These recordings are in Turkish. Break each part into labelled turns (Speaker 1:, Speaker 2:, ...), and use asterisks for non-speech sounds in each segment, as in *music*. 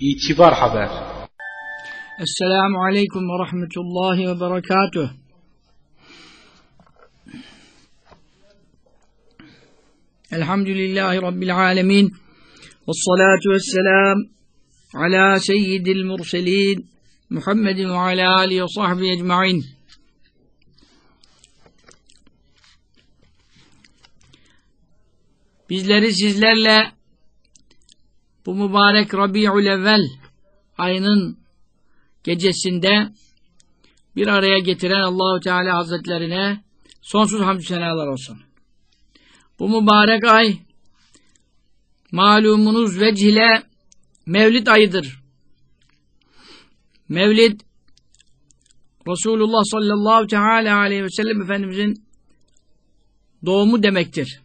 Speaker 1: İtibar Haber
Speaker 2: Esselamu Aleyküm ve Rahmetullahi ve Berekatuh. Elhamdülillahi Rabbil Alemin. Ve salatu ve selam ala seyyidil murselin Muhammedin ve ala alihi ve sahbihi ecma'in. Bizleri sizlerle bu mübarek Rabi'ül Evvel ayının gecesinde bir araya getiren Allahu Teala Hazretlerine sonsuz hamdü senalar olsun. Bu mübarek ay malumunuz vecile Mevlid ayıdır. Mevlid Resulullah sallallahu teala aleyhi ve sellem Efendimizin doğumu demektir.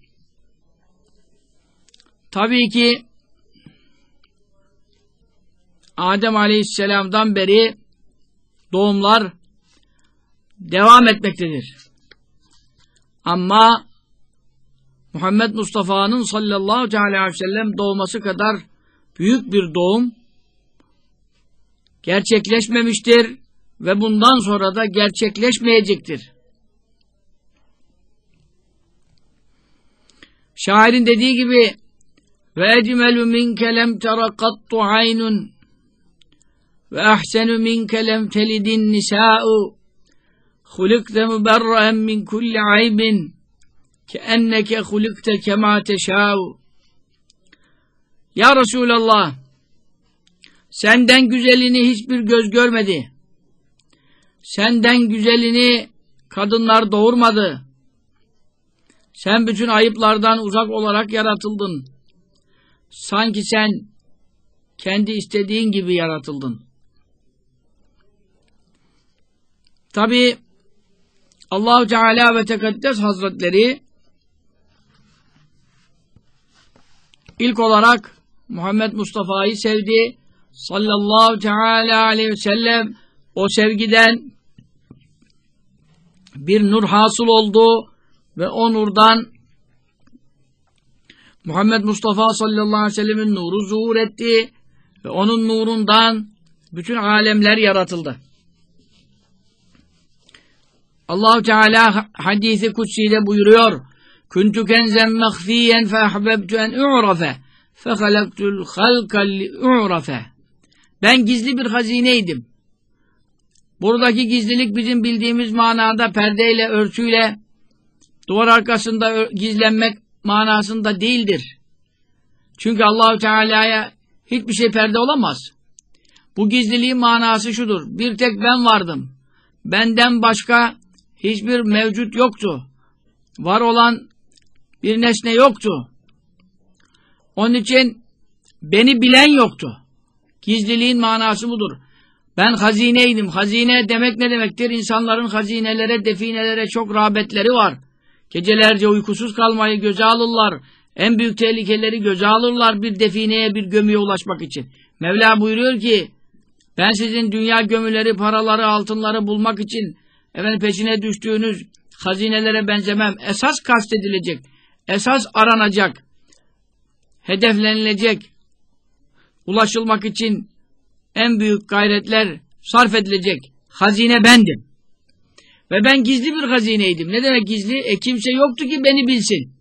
Speaker 2: Tabii ki Adem Aleyhisselam'dan beri doğumlar devam etmektedir. Ama Muhammed Mustafa'nın sallallahu aleyhi ve sellem doğması kadar büyük bir doğum gerçekleşmemiştir ve bundan sonra da gerçekleşmeyecektir. Şairin dediği gibi ve ecmelu minke lem tera kattu aynun ve ahsenu minke lem telidin nisa'u hulikte müberraen min kulli aybin ke enneke hulikte kema teşâ'u Ya Resulallah senden güzelini hiçbir göz görmedi. Senden güzelini kadınlar doğurmadı. Sen bütün ayıplardan uzak olarak yaratıldın. Sanki sen kendi istediğin gibi yaratıldın. Tabi Allahu Teala ve Tekaddes Hazretleri ilk olarak Muhammed Mustafa'yı sevdi. Sallallahu Teala aleyhi ve sellem o sevgiden bir nur hasıl oldu ve o nurdan Muhammed Mustafa sallallahu aleyhi ve sellemin nuru zuhur etti ve onun nurundan bütün alemler yaratıldı. Allah Teala hadisi kutsiyle buyuruyor. Kuntu kenzen mehfiyen fe ahbebtu en u'rafe fe halka u'rafe Ben gizli bir hazineydim. Buradaki gizlilik bizim bildiğimiz manada perdeyle, örtüyle, duvar arkasında gizlenmek manasında değildir. Çünkü Allahü Teala'ya hiçbir şey perde olamaz. Bu gizliliğin manası şudur. Bir tek ben vardım. Benden başka hiçbir mevcut yoktu. Var olan bir nesne yoktu. Onun için beni bilen yoktu. Gizliliğin manası budur. Ben hazineydim. Hazine demek ne demektir? İnsanların hazinelere, definelere çok rağbetleri var. Gecelerce uykusuz kalmayı göze alırlar. En büyük tehlikeleri göze alırlar bir defineye, bir gömüye ulaşmak için. Mevla buyuruyor ki, ben sizin dünya gömüleri, paraları, altınları bulmak için efendim peşine düştüğünüz hazinelere benzemem. Esas kastedilecek, esas aranacak, hedeflenilecek, ulaşılmak için en büyük gayretler sarf edilecek. Hazine bendim. Ve ben gizli bir hazineydim. Ne demek gizli? E kimse yoktu ki beni bilsin.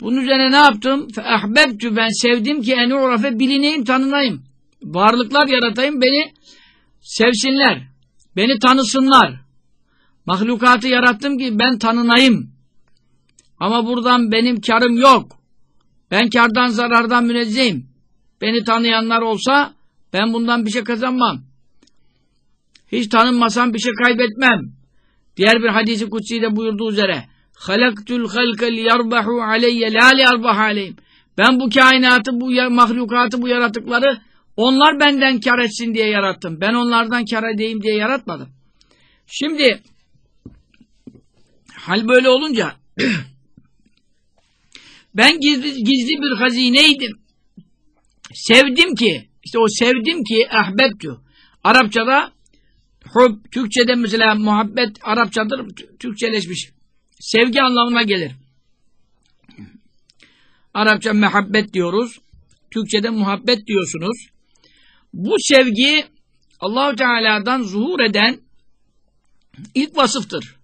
Speaker 2: Bunun üzerine ne yaptım? Ahbebtü ben sevdim ki en urafe bilineyim, tanınayım. Varlıklar yaratayım, beni sevsinler. Beni tanısınlar. Mahlukatı yarattım ki ben tanınayım. Ama buradan benim karım yok. Ben kardan zarardan münezzeyim. Beni tanıyanlar olsa ben bundan bir şey kazanmam. Hiç tanınmasam bir şey kaybetmem. Diğer bir hadisi kutsi de buyurduğu üzere halaktul halka liyarbahu aleyye la liyarbah aleyhim. Ben bu kainatı, bu mahlukatı, bu yaratıkları onlar benden kar etsin diye yarattım. Ben onlardan kar edeyim diye yaratmadım. Şimdi hal böyle olunca *clears throat* ben gizli, gizli bir hazineydim. Sevdim ki işte o sevdim ki ahbebtü. Arapçada hub, Türkçede mesela muhabbet Arapçadır, Türkçeleşmiş. Sevgi anlamına gelir. Arapça mehabbet diyoruz. Türkçede muhabbet diyorsunuz. Bu sevgi Allahu Teala'dan zuhur eden ilk vasıftır.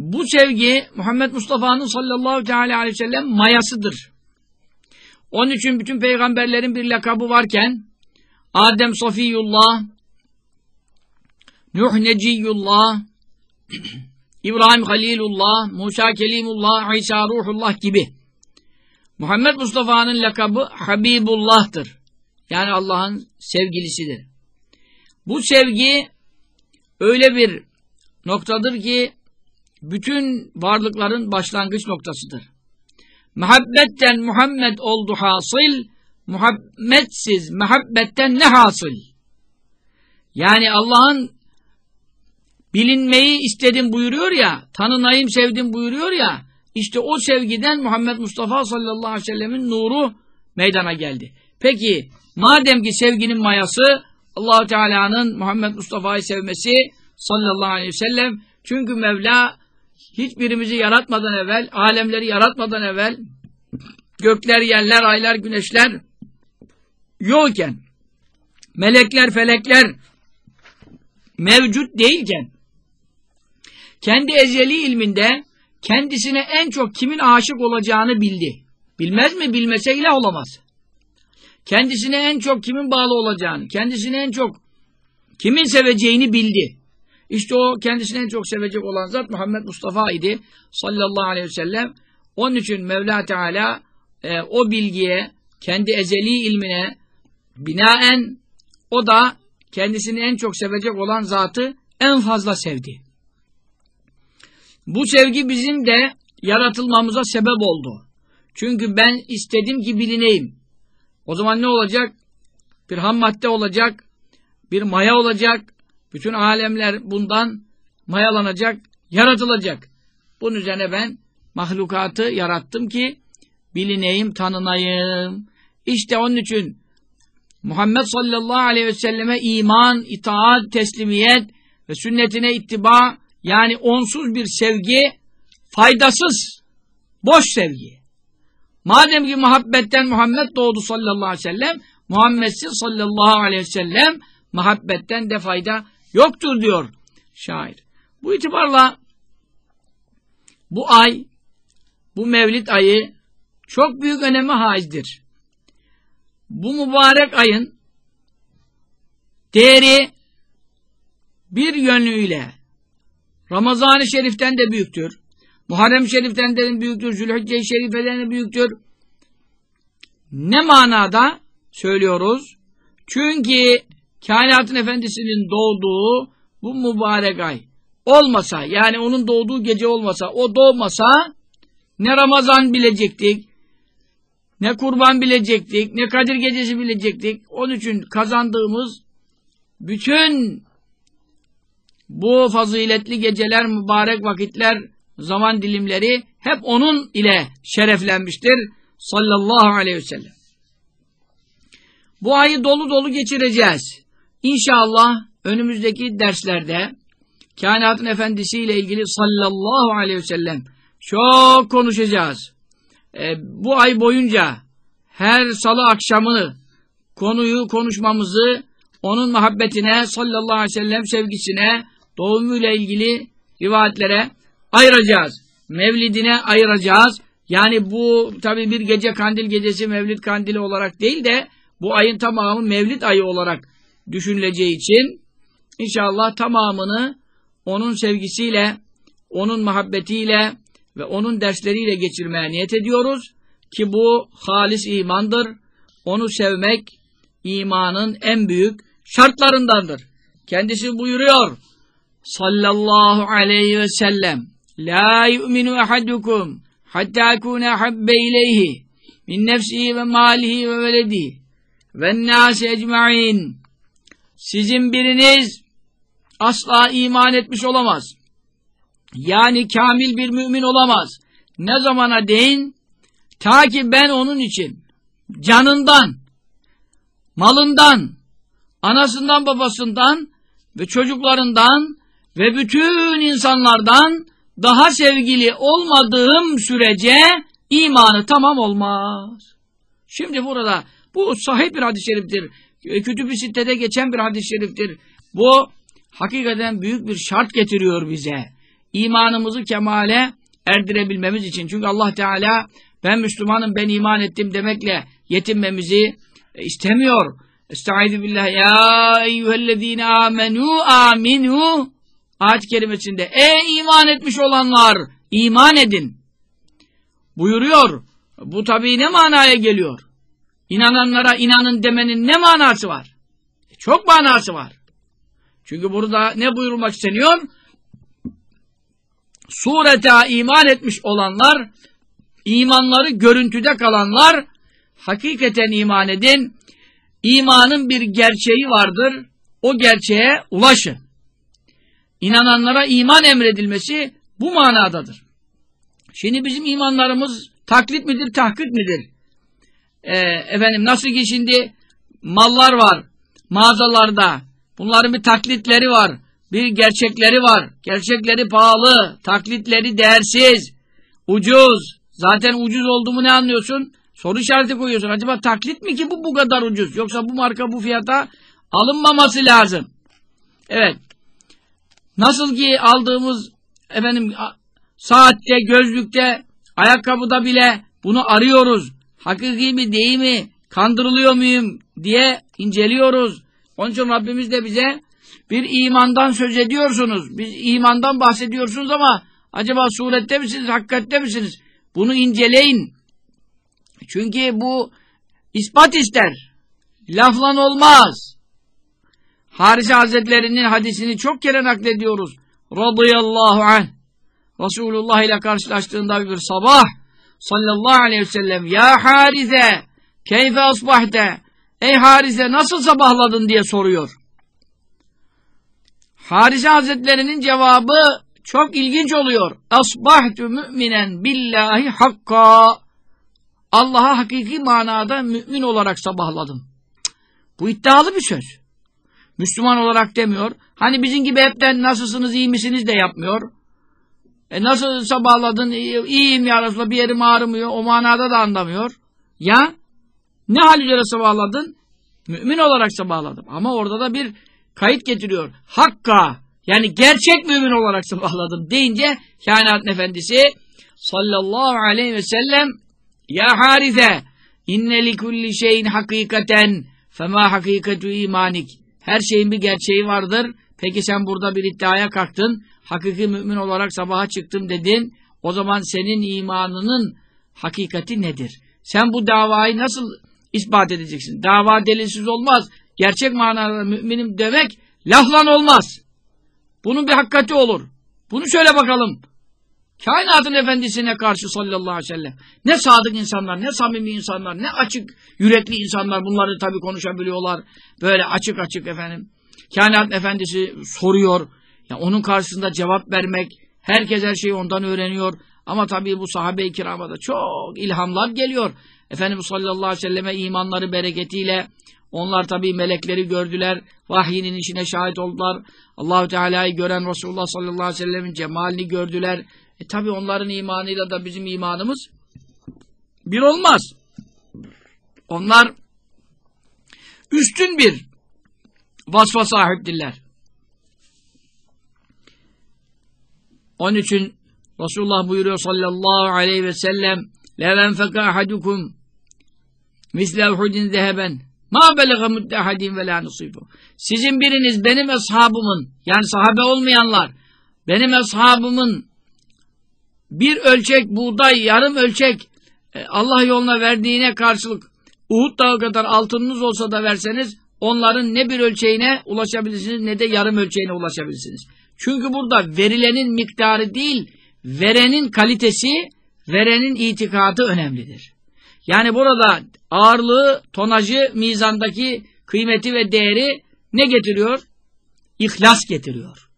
Speaker 2: Bu sevgi Muhammed Mustafa'nın sallallahu teala aleyhi ve sellem mayasıdır. Onun için bütün peygamberlerin bir lakabı varken Adem Safiyullah, Nuh Neciyullah, *clears throat* İbrahim Halilullah, Musa Kelimullah, İsa Ruhullah gibi. Muhammed Mustafa'nın lakabı Habibullah'tır. Yani Allah'ın sevgilisidir. Bu sevgi öyle bir noktadır ki bütün varlıkların başlangıç noktasıdır. Muhabbetten Muhammed oldu hasıl, Muhammedsiz muhabbetten ne hasıl? Yani Allah'ın bilinmeyi istedim buyuruyor ya, tanınayım sevdim buyuruyor ya, işte o sevgiden Muhammed Mustafa sallallahu aleyhi ve sellemin nuru meydana geldi. Peki, madem ki sevginin mayası allah Teala'nın Muhammed Mustafa'yı sevmesi sallallahu aleyhi ve sellem, çünkü Mevla hiçbirimizi yaratmadan evvel, alemleri yaratmadan evvel, gökler, yerler, aylar, güneşler yokken, melekler, felekler mevcut değilken, kendi ezeli ilminde kendisine en çok kimin aşık olacağını bildi. Bilmez mi? Bilmese ilah olamaz. Kendisine en çok kimin bağlı olacağını, kendisine en çok kimin seveceğini bildi. İşte o kendisini en çok sevecek olan zat Muhammed Mustafa idi sallallahu aleyhi ve sellem. Onun için Mevla Teala e, o bilgiye, kendi ezeli ilmine binaen o da kendisini en çok sevecek olan zatı en fazla sevdi. Bu sevgi bizim de yaratılmamıza sebep oldu. Çünkü ben istedim ki bilineyim. O zaman ne olacak? Bir ham madde olacak, bir maya olacak, bütün alemler bundan mayalanacak, yaratılacak. Bunun üzerine ben mahlukatı yarattım ki bilineyim, tanınayım. İşte onun için Muhammed sallallahu aleyhi ve selleme iman, itaat, teslimiyet ve sünnetine ittiba yani onsuz bir sevgi faydasız, boş sevgi. Madem ki muhabbetten Muhammed doğdu sallallahu aleyhi ve sellem, Muhammedsiz sallallahu aleyhi ve sellem muhabbetten de fayda yoktur diyor şair. Bu itibarla bu ay, bu mevlid ayı çok büyük öneme haizdir. Bu mübarek ayın değeri bir yönüyle Ramazan-ı Şerif'ten de büyüktür. Muharrem Şerif'ten de büyüktür. Zülhicce-i Şerif'ten de büyüktür. Ne manada söylüyoruz? Çünkü kainatın efendisinin doğduğu bu mübarek ay olmasa yani onun doğduğu gece olmasa o doğmasa ne Ramazan bilecektik ne kurban bilecektik ne Kadir gecesi bilecektik. Onun için kazandığımız bütün bu faziletli geceler mübarek vakitler zaman dilimleri hep onun ile şereflenmiştir. Sallallahu aleyhi ve sellem. Bu ayı dolu dolu geçireceğiz İnşallah önümüzdeki derslerde kainatın efendisi ile ilgili sallallahu aleyhi ve sellem çok konuşacağız. E, bu ay boyunca her salı akşamı konuyu konuşmamızı onun muhabbetine sallallahu aleyhi ve sellem sevgisine doğumuyla ilgili rivayetlere ayıracağız. Mevlidine ayıracağız. Yani bu tabi bir gece kandil gecesi mevlid kandili olarak değil de bu ayın tamamı mevlid ayı olarak düşünüleceği için inşallah tamamını onun sevgisiyle, onun muhabbetiyle ve onun dersleriyle geçirmeye niyet ediyoruz ki bu halis imandır. Onu sevmek imanın en büyük şartlarındandır. Kendisi buyuruyor sallallahu aleyhi ve sellem La yu'minu ahadukum hatta kune habbe ileyhi min nefsihi ve malihi ve veledihi ve nâsi ecma'in sizin biriniz asla iman etmiş olamaz. Yani kamil bir mümin olamaz. Ne zamana değin? Ta ki ben onun için canından, malından, anasından babasından ve çocuklarından ve bütün insanlardan daha sevgili olmadığım sürece imanı tamam olmaz. Şimdi burada bu sahih bir hadis-i şeriftir. E, Kütüb-i Sitte'de geçen bir hadis-i şeriftir. Bu hakikaten büyük bir şart getiriyor bize. İmanımızı kemale erdirebilmemiz için. Çünkü Allah Teala ben Müslümanım ben iman ettim demekle yetinmemizi e, istemiyor. Estaizu billah ya eyyühellezine amenu aminu ayet kerimesinde ey iman etmiş olanlar iman edin buyuruyor. Bu tabii ne manaya geliyor? İnananlara inanın demenin ne manası var? Çok manası var. Çünkü burada ne buyurulmak isteniyor? Surete iman etmiş olanlar, imanları görüntüde kalanlar, hakikaten iman edin. İmanın bir gerçeği vardır. O gerçeğe ulaşın. İnananlara iman emredilmesi bu manadadır. Şimdi bizim imanlarımız taklit midir, tahkik midir? Ee, efendim nasıl ki şimdi mallar var mağazalarda. Bunların bir taklitleri var. Bir gerçekleri var. Gerçekleri pahalı, taklitleri değersiz, ucuz. Zaten ucuz oldu mu ne anlıyorsun? Soru işareti koyuyorsun. Acaba taklit mi ki bu bu kadar ucuz? Yoksa bu marka bu fiyata alınmaması lazım. Evet. Nasıl ki aldığımız efendim saatte, gözlükte, ayakkabıda bile bunu arıyoruz. Hakiki mi değil mi? Kandırılıyor muyum diye inceliyoruz. Onun için Rabbimiz de bize bir imandan söz ediyorsunuz. Biz imandan bahsediyorsunuz ama acaba surette misiniz, hakikatte misiniz? Bunu inceleyin. Çünkü bu ispat ister. Laflan olmaz. Harise Hazretleri'nin hadisini çok kere naklediyoruz. Radıyallahu anh. Resulullah ile karşılaştığında bir sabah sallallahu aleyhi ve sellem Ya Harise keyfe asbahte Ey Harise nasıl sabahladın diye soruyor. Harise Hazretlerinin cevabı çok ilginç oluyor. Asbahtu müminen billahi hakka. Allah'a hakiki manada mümin olarak sabahladım. Bu iddialı bir söz. Müslüman olarak demiyor. Hani bizim gibi hepten nasılsınız, iyi misiniz de yapmıyor. E nasıl sabahladın, iyiyim ya Resulallah, bir yerim ağrımıyor. O manada da anlamıyor. Ya ne hal üzere sabahladın? Mümin olarak sabahladım. Ama orada da bir kayıt getiriyor. Hakka yani gerçek mümin olarak sabahladım deyince kainat efendisi sallallahu aleyhi ve sellem ya Harise inne li kulli şeyin hakikaten fema hakikatu imanik her şeyin bir gerçeği vardır. Peki sen burada bir iddiaya kalktın. Hakiki mümin olarak sabaha çıktım dedin. O zaman senin imanının hakikati nedir? Sen bu davayı nasıl ispat edeceksin? Dava delilsiz olmaz. Gerçek manada müminim demek laflan olmaz. Bunun bir hakikati olur. Bunu söyle bakalım. Kainatın efendisine karşı sallallahu aleyhi ve sellem. Ne sadık insanlar, ne samimi insanlar, ne açık yürekli insanlar. Bunları tabi konuşabiliyorlar. Böyle açık açık efendim. Kainat efendisi soruyor. Ya onun karşısında cevap vermek. Herkes her şeyi ondan öğreniyor. Ama tabii bu sahabe-i kirama da çok ilhamlar geliyor. Efendimiz sallallahu aleyhi ve selleme imanları bereketiyle onlar tabii melekleri gördüler. Vahyinin içine şahit oldular. Allahu Teala'yı gören Resulullah sallallahu aleyhi ve sellemin cemalini gördüler. E tabi onların imanıyla da bizim imanımız bir olmaz. Onlar üstün bir vasfa sahiptirler. Onun için Resulullah buyuruyor sallallahu aleyhi ve sellem لَوَنْ فَكَ أَحَدُكُمْ مِثْلَ اُحُدٍ ذَهَبًا Ma belega muttehadin ve la nasibu. Sizin biriniz benim ashabımın yani sahabe olmayanlar benim ashabımın bir ölçek buğday, yarım ölçek e, Allah yoluna verdiğine karşılık Uhud dağı kadar altınınız olsa da verseniz onların ne bir ölçeğine ulaşabilirsiniz ne de yarım ölçeğine ulaşabilirsiniz. Çünkü burada verilenin miktarı değil, verenin kalitesi, verenin itikadı önemlidir. Yani burada ağırlığı, tonajı, mizandaki kıymeti ve değeri ne getiriyor? İhlas getiriyor.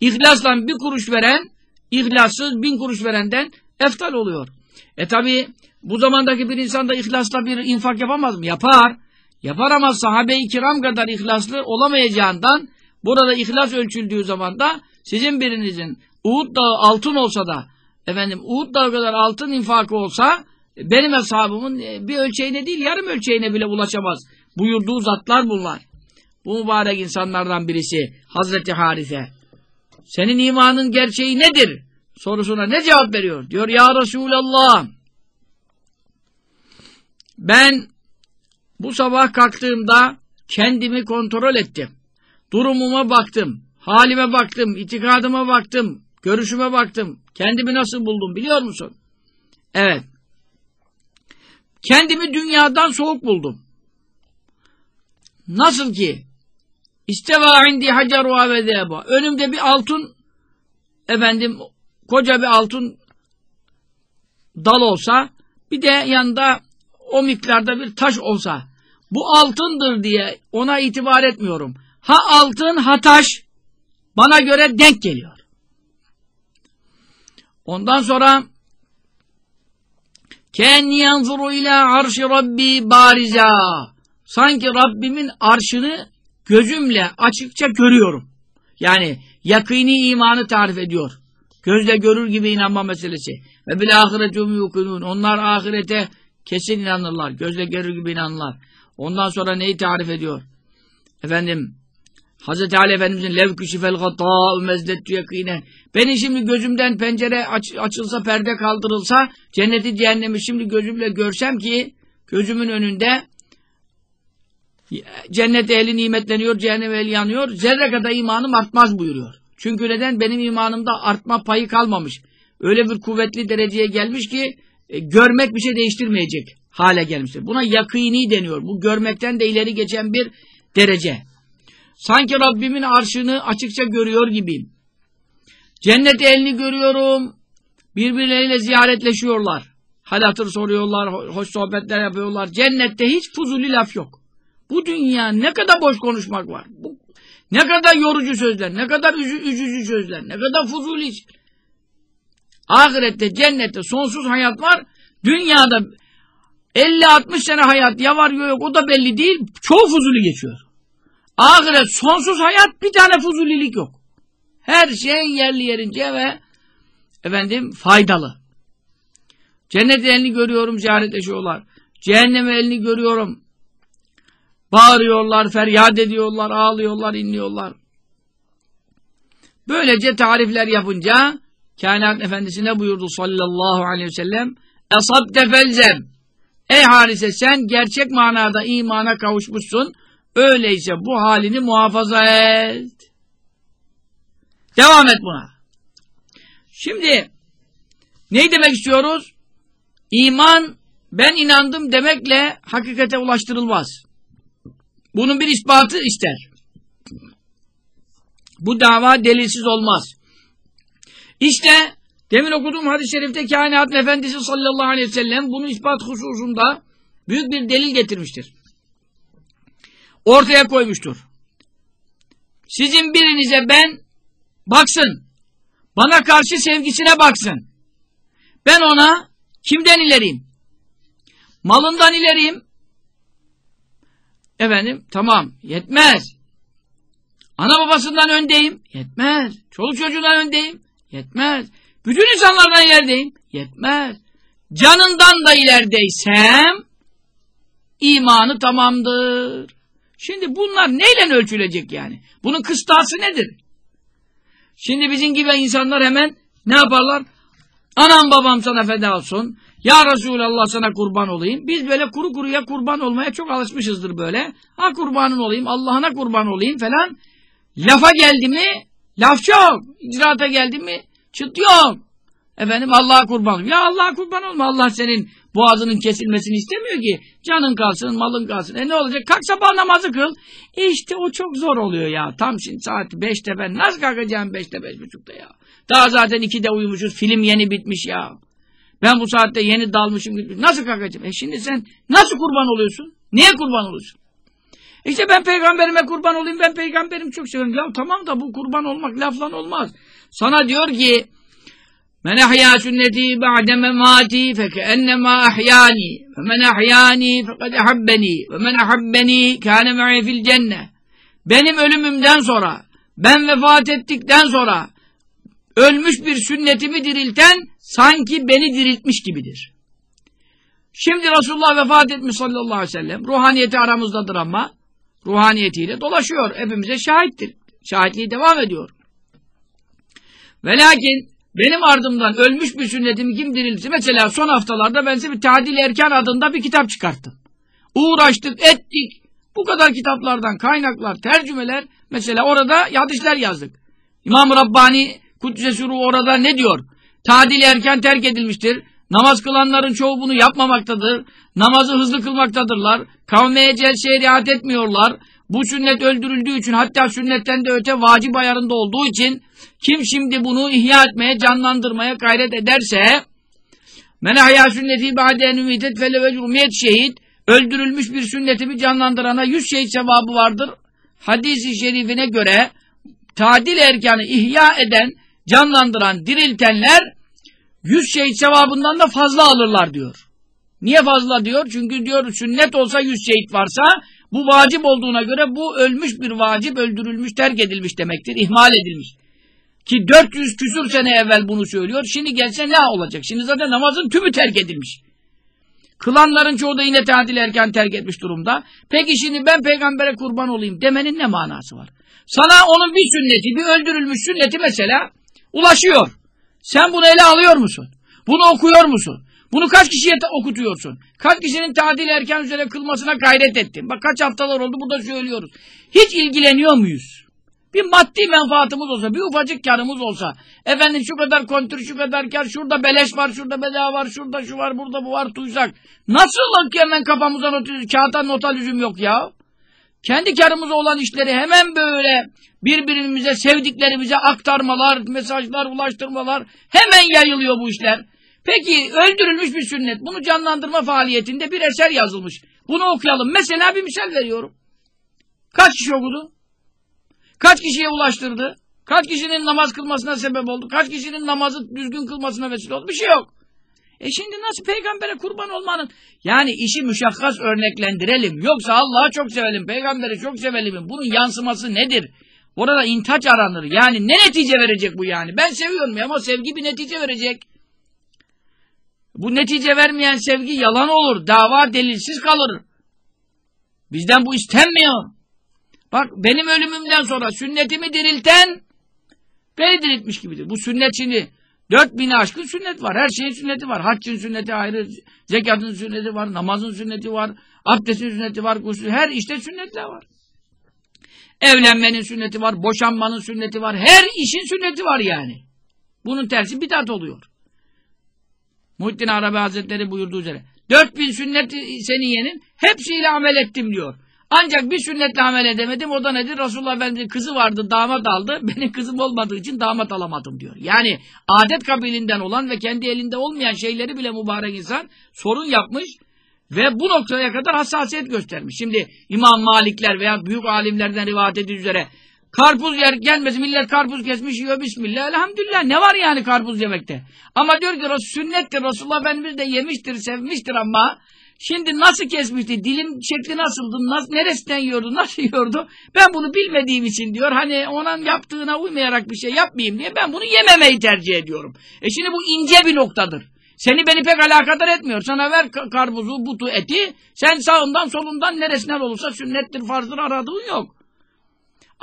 Speaker 2: İhlasla bir kuruş veren, ihlassız bin kuruş verenden eftal oluyor. E tabi bu zamandaki bir insan da ihlasla bir infak yapamaz mı? Yapar. Yapar ama sahabe-i kiram kadar ihlaslı olamayacağından burada ihlas ölçüldüğü zaman da sizin birinizin Uhud dağı altın olsa da efendim Uhud dağı kadar altın infakı olsa benim hesabımın e, bir ölçeğine değil yarım ölçeğine bile ulaşamaz. Buyurduğu zatlar bunlar. Bu mübarek insanlardan birisi Hazreti Harise. Senin imanın gerçeği nedir? Sorusuna ne cevap veriyor? Diyor ya Resulallah ben bu sabah kalktığımda kendimi kontrol ettim. Durumuma baktım. Halime baktım. itikadıma baktım. Görüşüme baktım. Kendimi nasıl buldum biliyor musun? Evet. Kendimi dünyadan soğuk buldum. Nasıl ki? İsteva indi haceru ve zeba. Önümde bir altın efendim koca bir altın dal olsa bir de yanında o miktarda bir taş olsa bu altındır diye ona itibar etmiyorum. Ha altın ha taş bana göre denk geliyor. Ondan sonra ken yanzuru ila arşi rabbi bariza sanki Rabbimin arşını gözümle açıkça görüyorum. Yani yakini imanı tarif ediyor. Gözle görür gibi inanma meselesi. Ve bil ahiretum yukunun. Onlar ahirete kesin inanırlar. Gözle görür gibi inanırlar. Ondan sonra neyi tarif ediyor? Efendim Hz. Ali Efendimizin lev küşifel gatâ'u mezdettü yakine. Benim şimdi gözümden pencere aç, açılsa, perde kaldırılsa, cenneti cehennemi şimdi gözümle görsem ki, gözümün önünde cennet ehli nimetleniyor, cehennem ehli yanıyor, zerre kadar imanım artmaz buyuruyor. Çünkü neden? Benim imanımda artma payı kalmamış. Öyle bir kuvvetli dereceye gelmiş ki, e, görmek bir şey değiştirmeyecek hale gelmiştir. Buna yakini deniyor. Bu görmekten de ileri geçen bir derece. Sanki Rabbimin arşını açıkça görüyor gibiyim. Cennet elini görüyorum. Birbirleriyle ziyaretleşiyorlar. Hal hatır soruyorlar, hoş sohbetler yapıyorlar. Cennette hiç fuzuli laf yok. Bu dünya ne kadar boş konuşmak var. Bu, ne kadar yorucu sözler, ne kadar üzü, üzücü sözler, ne kadar fuzuli. Ahirette, cennette sonsuz hayat var. Dünyada 50-60 sene hayat ya var ya yok o da belli değil. Çoğu fuzuli geçiyor. Ahiret sonsuz hayat bir tane fuzulilik yok. Her şey yerli yerince ve efendim faydalı. Cennet elini görüyorum ziyaret ediyorlar. Cehennem elini görüyorum. Bağırıyorlar, feryat ediyorlar, ağlıyorlar, inliyorlar. Böylece tarifler yapınca kainat efendisi ne buyurdu sallallahu aleyhi ve sellem? Esabte felzem. Ey Harise sen gerçek manada imana kavuşmuşsun. Öyleyse bu halini muhafaza et. Devam et buna. Şimdi ne demek istiyoruz? İman ben inandım demekle hakikate ulaştırılmaz. Bunun bir ispatı ister. Bu dava delilsiz olmaz. İşte demin okuduğum hadis-i şerifte kainatın efendisi sallallahu aleyhi ve sellem bunu ispat hususunda büyük bir delil getirmiştir ortaya koymuştur. Sizin birinize ben baksın, bana karşı sevgisine baksın. Ben ona kimden ileriyim? Malından ileriyim. Efendim tamam yetmez. Ana babasından öndeyim. Yetmez. Çoluk çocuğundan öndeyim. Yetmez. Bütün insanlardan ilerideyim. Yetmez. Canından da ilerideysem imanı tamamdır. Şimdi bunlar neyle ölçülecek yani? Bunun kıstası nedir? Şimdi bizim gibi insanlar hemen ne yaparlar? Anam babam sana feda olsun. Ya Resulallah sana kurban olayım. Biz böyle kuru kuruya kurban olmaya çok alışmışızdır böyle. Ha kurbanın olayım, Allah'ına kurban olayım falan. Lafa geldi mi laf çok. İcraata geldi mi çıt yok. Efendim Allah'a kurban olayım. Ya Allah'a kurban olma. Allah senin boğazının kesilmesini istemiyor ki. Canın kalsın, malın kalsın. E ne olacak? Kalk sabah namazı kıl. E işte o çok zor oluyor ya. Tam şimdi saat beşte ben nasıl kalkacağım beşte beş buçukta ya. Daha zaten ikide uyumuşuz. Film yeni bitmiş ya. Ben bu saatte yeni dalmışım. Nasıl kalkacağım? E şimdi sen nasıl kurban oluyorsun? Niye kurban oluyorsun? İşte ben peygamberime kurban olayım. Ben peygamberim çok seviyorum. Ya tamam da bu kurban olmak laflan olmaz. Sana diyor ki Men ahya sünneti ba'de memati fekennema ahyani ve men ahyani fekad ahabbeni ve men ahabbeni kâne me'i fil cennet. Benim ölümümden sonra, ben vefat ettikten sonra ölmüş bir sünnetimi dirilten sanki beni diriltmiş gibidir. Şimdi Resulullah vefat etmiş sallallahu aleyhi ve sellem. Ruhaniyeti aramızdadır ama ruhaniyetiyle dolaşıyor. Hepimize şahittir. Şahitliği devam ediyor. Ve lakin benim ardımdan ölmüş bir sünnetim kim dirilse mesela son haftalarda ben size bir Tadil Erken adında bir kitap çıkarttım. Uğraştık, ettik. Bu kadar kitaplardan kaynaklar, tercümeler mesela orada hadisler yazdık. İmam Rabbani Kuddise orada ne diyor? Tadil erken terk edilmiştir. Namaz kılanların çoğu bunu yapmamaktadır. Namazı hızlı kılmaktadırlar. Kavmeye riayet etmiyorlar. Bu sünnet öldürüldüğü için hatta sünnetten de öte vacip ayarında olduğu için kim şimdi bunu ihya etmeye, canlandırmaya gayret ederse men ahya sünneti ba'den ümitet fele ve şehit öldürülmüş bir sünnetimi canlandırana yüz şehit sevabı vardır. Hadis-i şerifine göre tadil erkanı ihya eden, canlandıran, diriltenler yüz şehit sevabından da fazla alırlar diyor. Niye fazla diyor? Çünkü diyor sünnet olsa yüz şehit varsa bu vacip olduğuna göre bu ölmüş bir vacip, öldürülmüş, terk edilmiş demektir, ihmal edilmiş. Ki 400 küsur sene evvel bunu söylüyor. Şimdi gelse ne olacak? Şimdi zaten namazın tümü terk edilmiş. Kılanların çoğu da yine tatil erken terk etmiş durumda. Peki şimdi ben peygambere kurban olayım demenin ne manası var? Sana onun bir sünneti, bir öldürülmüş sünneti mesela ulaşıyor. Sen bunu ele alıyor musun? Bunu okuyor musun? Bunu kaç kişiye okutuyorsun? Kaç kişinin tadil erken üzere kılmasına gayret ettin? Bak kaç haftalar oldu burada söylüyoruz. Hiç ilgileniyor muyuz? Bir maddi menfaatımız olsa, bir ufacık karımız olsa, efendim şu kadar kontür, şu kadar kar, şurada beleş var, şurada bedava var, şurada şu var, burada bu var, duysak. Nasıl ki hemen kafamıza not, kağıta nota lüzum yok ya? Kendi karımıza olan işleri hemen böyle birbirimize, sevdiklerimize aktarmalar, mesajlar, ulaştırmalar hemen yayılıyor bu işler. Peki öldürülmüş bir sünnet. Bunu canlandırma faaliyetinde bir eser yazılmış. Bunu okuyalım. Mesela bir misal veriyorum. Kaç kişi okudu? Kaç kişiye ulaştırdı? Kaç kişinin namaz kılmasına sebep oldu? Kaç kişinin namazı düzgün kılmasına vesile oldu? Bir şey yok. E şimdi nasıl peygambere kurban olmanın? Yani işi müşakkas örneklendirelim. Yoksa Allah'ı çok sevelim, peygamberi çok sevelim. Bunun yansıması nedir? Orada intaç aranır. Yani ne netice verecek bu yani? Ben seviyorum ama sevgi bir netice verecek. Bu netice vermeyen sevgi yalan olur. Dava delilsiz kalır. Bizden bu istenmiyor. Bak benim ölümümden sonra sünnetimi dirilten beni diriltmiş gibidir. Bu sünnet şimdi dört bini aşkın sünnet var. Her şeyin sünneti var. Haccın sünneti ayrı, zekatın sünneti var, namazın sünneti var, abdestin sünneti var, gusül, her işte sünnetler var. Evlenmenin sünneti var, boşanmanın sünneti var, her işin sünneti var yani. Bunun tersi bidat oluyor. Muhittin Arabi Hazretleri buyurduğu üzere. Dört bin sünnet seniyenin hepsiyle amel ettim diyor. Ancak bir sünnetle amel edemedim. O da nedir? Resulullah Efendimiz'in kızı vardı, damat aldı. *laughs* Benim kızım olmadığı için damat alamadım diyor. Yani adet kabilinden olan ve kendi elinde olmayan şeyleri bile mübarek insan sorun yapmış ve bu noktaya kadar hassasiyet göstermiş. Şimdi İmam Malikler veya büyük alimlerden rivayet edildiği üzere karpuz yer gelmez. Millet karpuz kesmiş yiyor bismillah. Elhamdülillah. Ne var yani karpuz yemekte? Ama diyor ki sünnettir. Resulullah Efendimiz de yemiştir, sevmiştir ama Şimdi nasıl kesmişti? Dilim şekli nasıldı? Nasıl, neresinden yiyordu? Nasıl yiyordu? Ben bunu bilmediğim için diyor. Hani onun yaptığına uymayarak bir şey yapmayayım diye ben bunu yememeyi tercih ediyorum. E şimdi bu ince bir noktadır. Seni beni pek alakadar etmiyor. Sana ver karpuzu, butu, eti. Sen sağından solundan neresinden olursa sünnettir, farzdır aradığın yok.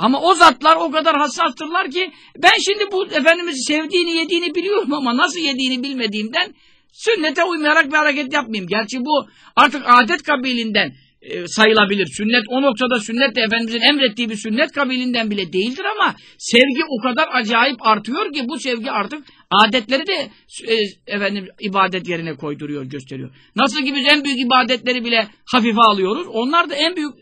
Speaker 2: Ama o zatlar o kadar hassastırlar ki ben şimdi bu Efendimiz sevdiğini yediğini biliyorum ama nasıl yediğini bilmediğimden Sünnete uymayarak bir hareket yapmayayım. Gerçi bu artık adet kabilinden e, sayılabilir. Sünnet o noktada sünnet de Efendimizin emrettiği bir sünnet kabilinden bile değildir ama sevgi o kadar acayip artıyor ki bu sevgi artık adetleri de e, efendim ibadet yerine koyduruyor, gösteriyor. Nasıl ki biz en büyük ibadetleri bile hafife alıyoruz. Onlar da en büyük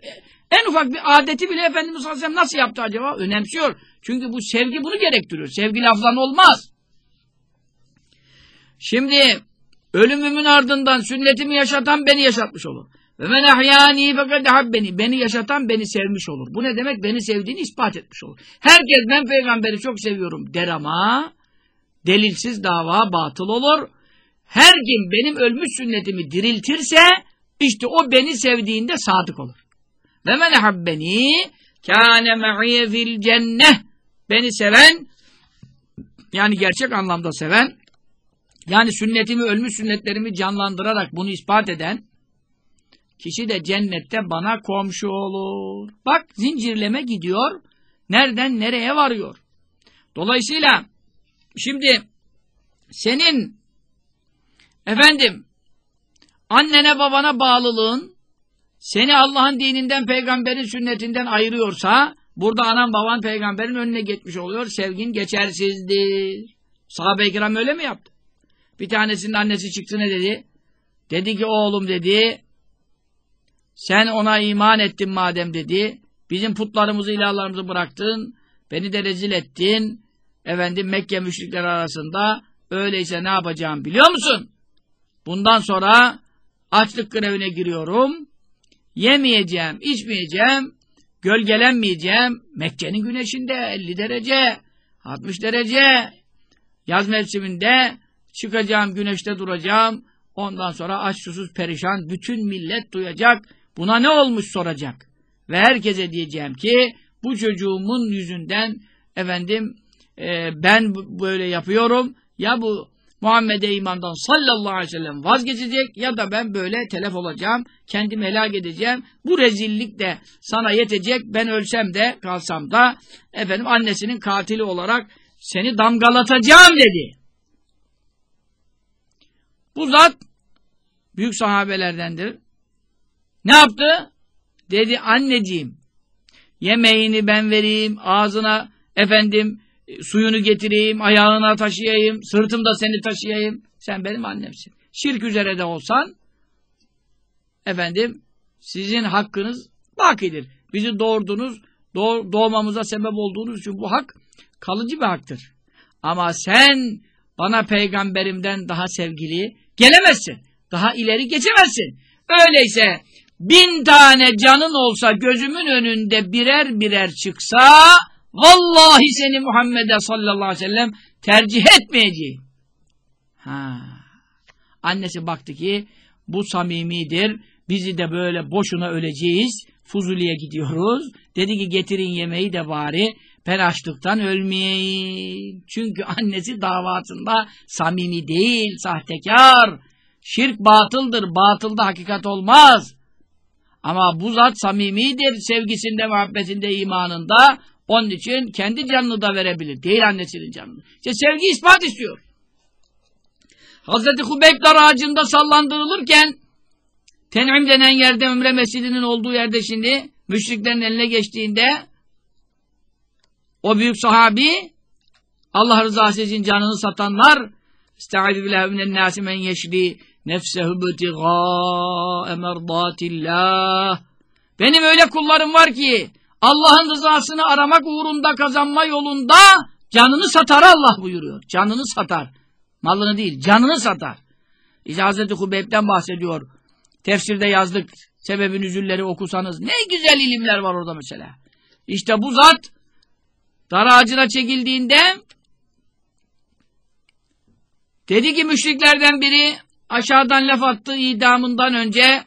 Speaker 2: en ufak bir adeti bile Efendimiz Aleyhisselam nasıl yaptı acaba? Önemsiyor. Çünkü bu sevgi bunu gerektiriyor. Sevgi laflan olmaz. Şimdi Ölümümün ardından sünnetimi yaşatan beni yaşatmış olur. Ve men ahyani fekad beni. Beni yaşatan beni sevmiş olur. Bu ne demek? Beni sevdiğini ispat etmiş olur. Herkes ben peygamberi çok seviyorum der ama delilsiz dava batıl olur. Her kim benim ölmüş sünnetimi diriltirse işte o beni sevdiğinde sadık olur. Ve men ahabbeni kâne me'ye fil cenneh. Beni seven yani gerçek anlamda seven Yani sünnetimi, ölmüş sünnetlerimi canlandırarak bunu ispat eden kişi de cennette bana komşu olur. Bak zincirleme gidiyor. Nereden nereye varıyor. Dolayısıyla şimdi senin efendim annene babana bağlılığın seni Allah'ın dininden, peygamberin sünnetinden ayırıyorsa burada anan baban peygamberin önüne geçmiş oluyor. Sevgin geçersizdir. Sahabe-i kiram öyle mi yaptı? Bir tanesinin annesi çıktı ne dedi? Dedi ki oğlum dedi sen ona iman ettin madem dedi. Bizim putlarımızı, ilahlarımızı bıraktın. Beni de rezil ettin. Efendim Mekke müşrikler arasında. Öyleyse ne yapacağım biliyor musun? Bundan sonra açlık grevine giriyorum. Yemeyeceğim, içmeyeceğim, gölgelenmeyeceğim. Mekke'nin güneşinde 50 derece, 60 derece. Yaz mevsiminde çıkacağım, güneşte duracağım. Ondan sonra aç susuz perişan bütün millet duyacak. Buna ne olmuş soracak. Ve herkese diyeceğim ki bu çocuğumun yüzünden efendim e, ben böyle yapıyorum. Ya bu Muhammed'e imandan sallallahu aleyhi ve sellem vazgeçecek ya da ben böyle telef olacağım, kendimi helak edeceğim. Bu rezillik de sana yetecek. Ben ölsem de kalsam da efendim annesinin katili olarak seni damgalatacağım dedi. Bu zat büyük sahabelerdendir. Ne yaptı? Dedi anneciğim yemeğini ben vereyim, ağzına efendim suyunu getireyim, ayağına taşıyayım, sırtımda seni taşıyayım. Sen benim annemsin. Şirk üzere de olsan efendim sizin hakkınız bakidir. Bizi doğurdunuz, doğ doğmamıza sebep olduğunuz için bu hak kalıcı bir haktır. Ama sen bana peygamberimden daha sevgili gelemezsin. Daha ileri geçemezsin. Öyleyse bin tane canın olsa gözümün önünde birer birer çıksa vallahi seni Muhammed'e sallallahu aleyhi ve sellem tercih etmeyeceğim. Ha. Annesi baktı ki bu samimidir. Bizi de böyle boşuna öleceğiz. Fuzuli'ye gidiyoruz. Dedi ki getirin yemeği de bari ben açlıktan ölmeyeyim. Çünkü annesi davatında samimi değil, sahtekar. Şirk batıldır, batılda hakikat olmaz. Ama bu zat samimidir sevgisinde, muhabbetinde, imanında. Onun için kendi canını da verebilir. Değil annesinin canını. İşte sevgi ispat istiyor. Hazreti Hubeyb dar ağacında sallandırılırken Ten'im denen yerde Ömre Mescidi'nin olduğu yerde şimdi müşriklerin eline geçtiğinde o büyük sahabi Allah rızası için canını satanlar Estaizu billahi minen nâsi men yeşri nefsehu bıtigâ emerdatillah Benim öyle kullarım var ki Allah'ın rızasını aramak uğrunda kazanma yolunda canını satar Allah buyuruyor. Canını satar. Malını değil, canını satar. İşte Hazreti Hubeyb'den bahsediyor. Tefsirde yazdık. Sebebin üzülleri okusanız. Ne güzel ilimler var orada mesela. İşte bu zat dar ağacına çekildiğinde dedi ki müşriklerden biri aşağıdan laf attı idamından önce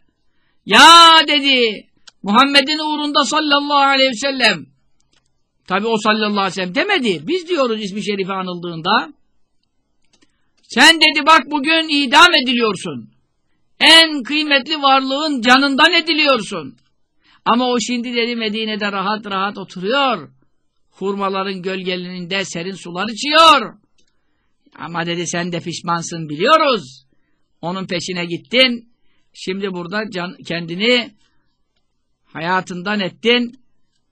Speaker 2: ya dedi Muhammed'in uğrunda sallallahu aleyhi ve sellem tabi o sallallahu aleyhi ve sellem demedi. Biz diyoruz ismi şerifi anıldığında sen dedi bak bugün idam ediliyorsun. En kıymetli varlığın canından ediliyorsun. Ama o şimdi dedi Medine'de rahat rahat oturuyor. Hurmaların gölgelerinde serin sular içiyor. Ama dedi sen de pişmansın biliyoruz. Onun peşine gittin. Şimdi burada can, kendini hayatından ettin.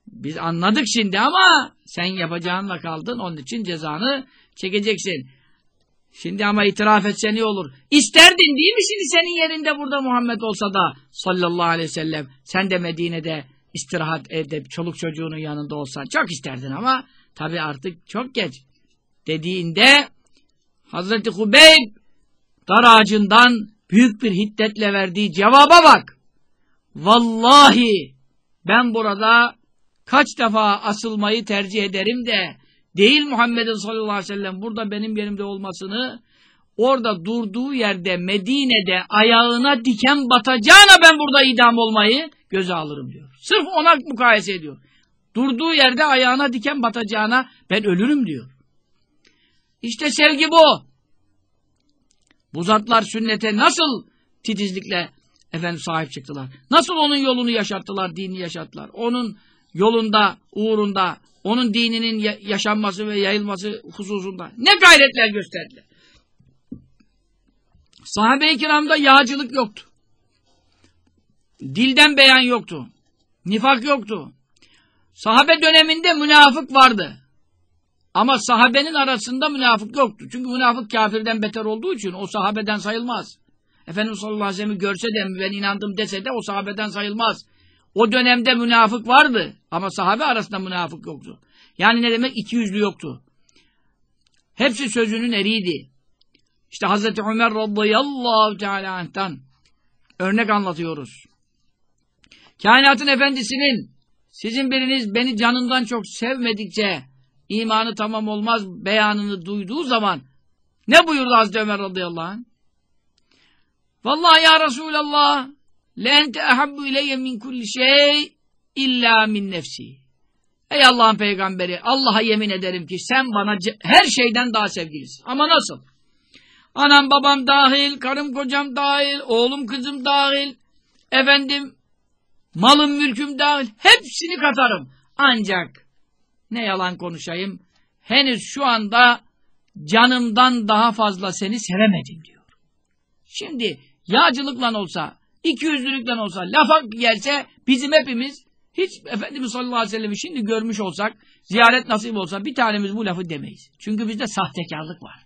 Speaker 2: Biz anladık şimdi ama sen yapacağınla kaldın. Onun için cezanı çekeceksin. Şimdi ama itiraf etsen iyi olur. İsterdin değil mi şimdi senin yerinde burada Muhammed olsa da sallallahu aleyhi ve sellem sen de Medine'de istirahat edip çoluk çocuğunun yanında olsan çok isterdin ama tabi artık çok geç dediğinde Hazreti Hubeyb dar ağacından büyük bir hiddetle verdiği cevaba bak. Vallahi ben burada kaç defa asılmayı tercih ederim de değil Muhammed'in sallallahu aleyhi ve sellem burada benim yerimde olmasını orada durduğu yerde Medine'de ayağına diken batacağına ben burada idam olmayı göze alırım diyor. Sırf ona mukayese ediyor. Durduğu yerde ayağına diken batacağına ben ölürüm diyor. İşte sevgi bu. Bu zatlar sünnete nasıl titizlikle efendim sahip çıktılar? Nasıl onun yolunu yaşattılar, dinini yaşattılar? Onun yolunda, uğrunda, onun dininin yaşanması ve yayılması hususunda ne gayretler gösterdiler? Sahabe-i kiramda yağcılık yoktu. Dilden beyan yoktu. Nifak yoktu. Sahabe döneminde münafık vardı. Ama sahabenin arasında münafık yoktu. Çünkü münafık kafirden beter olduğu için o sahabeden sayılmaz. Efendimiz sallallahu aleyhi ve sellem'i görse de ben inandım dese de o sahabeden sayılmaz. O dönemde münafık vardı ama sahabe arasında münafık yoktu. Yani ne demek? İki yüzlü yoktu. Hepsi sözünün eriydi. İşte Hazreti Ömer radıyallahu teala anh'tan örnek anlatıyoruz. Kainatın efendisinin sizin biriniz beni canından çok sevmedikçe imanı tamam olmaz beyanını duyduğu zaman ne buyurdu Hazreti Ömer radıyallahu anh? Vallahi ya Resulallah lente ehabbu ileyye min kulli şey illa min nefsi. Ey Allah'ın peygamberi Allah'a yemin ederim ki sen bana her şeyden daha sevgilisin. Ama nasıl? Anam babam dahil, karım kocam dahil, oğlum kızım dahil, efendim malım mülküm dahil hepsini katarım. Ancak ne yalan konuşayım henüz şu anda canımdan daha fazla seni sevemedim diyor. Şimdi yağcılıkla olsa, iki yüzlülükten olsa, lafa gelse bizim hepimiz hiç Efendimiz sallallahu aleyhi ve sellem'i şimdi görmüş olsak, ziyaret nasip olsa bir tanemiz bu lafı demeyiz. Çünkü bizde sahtekarlık var.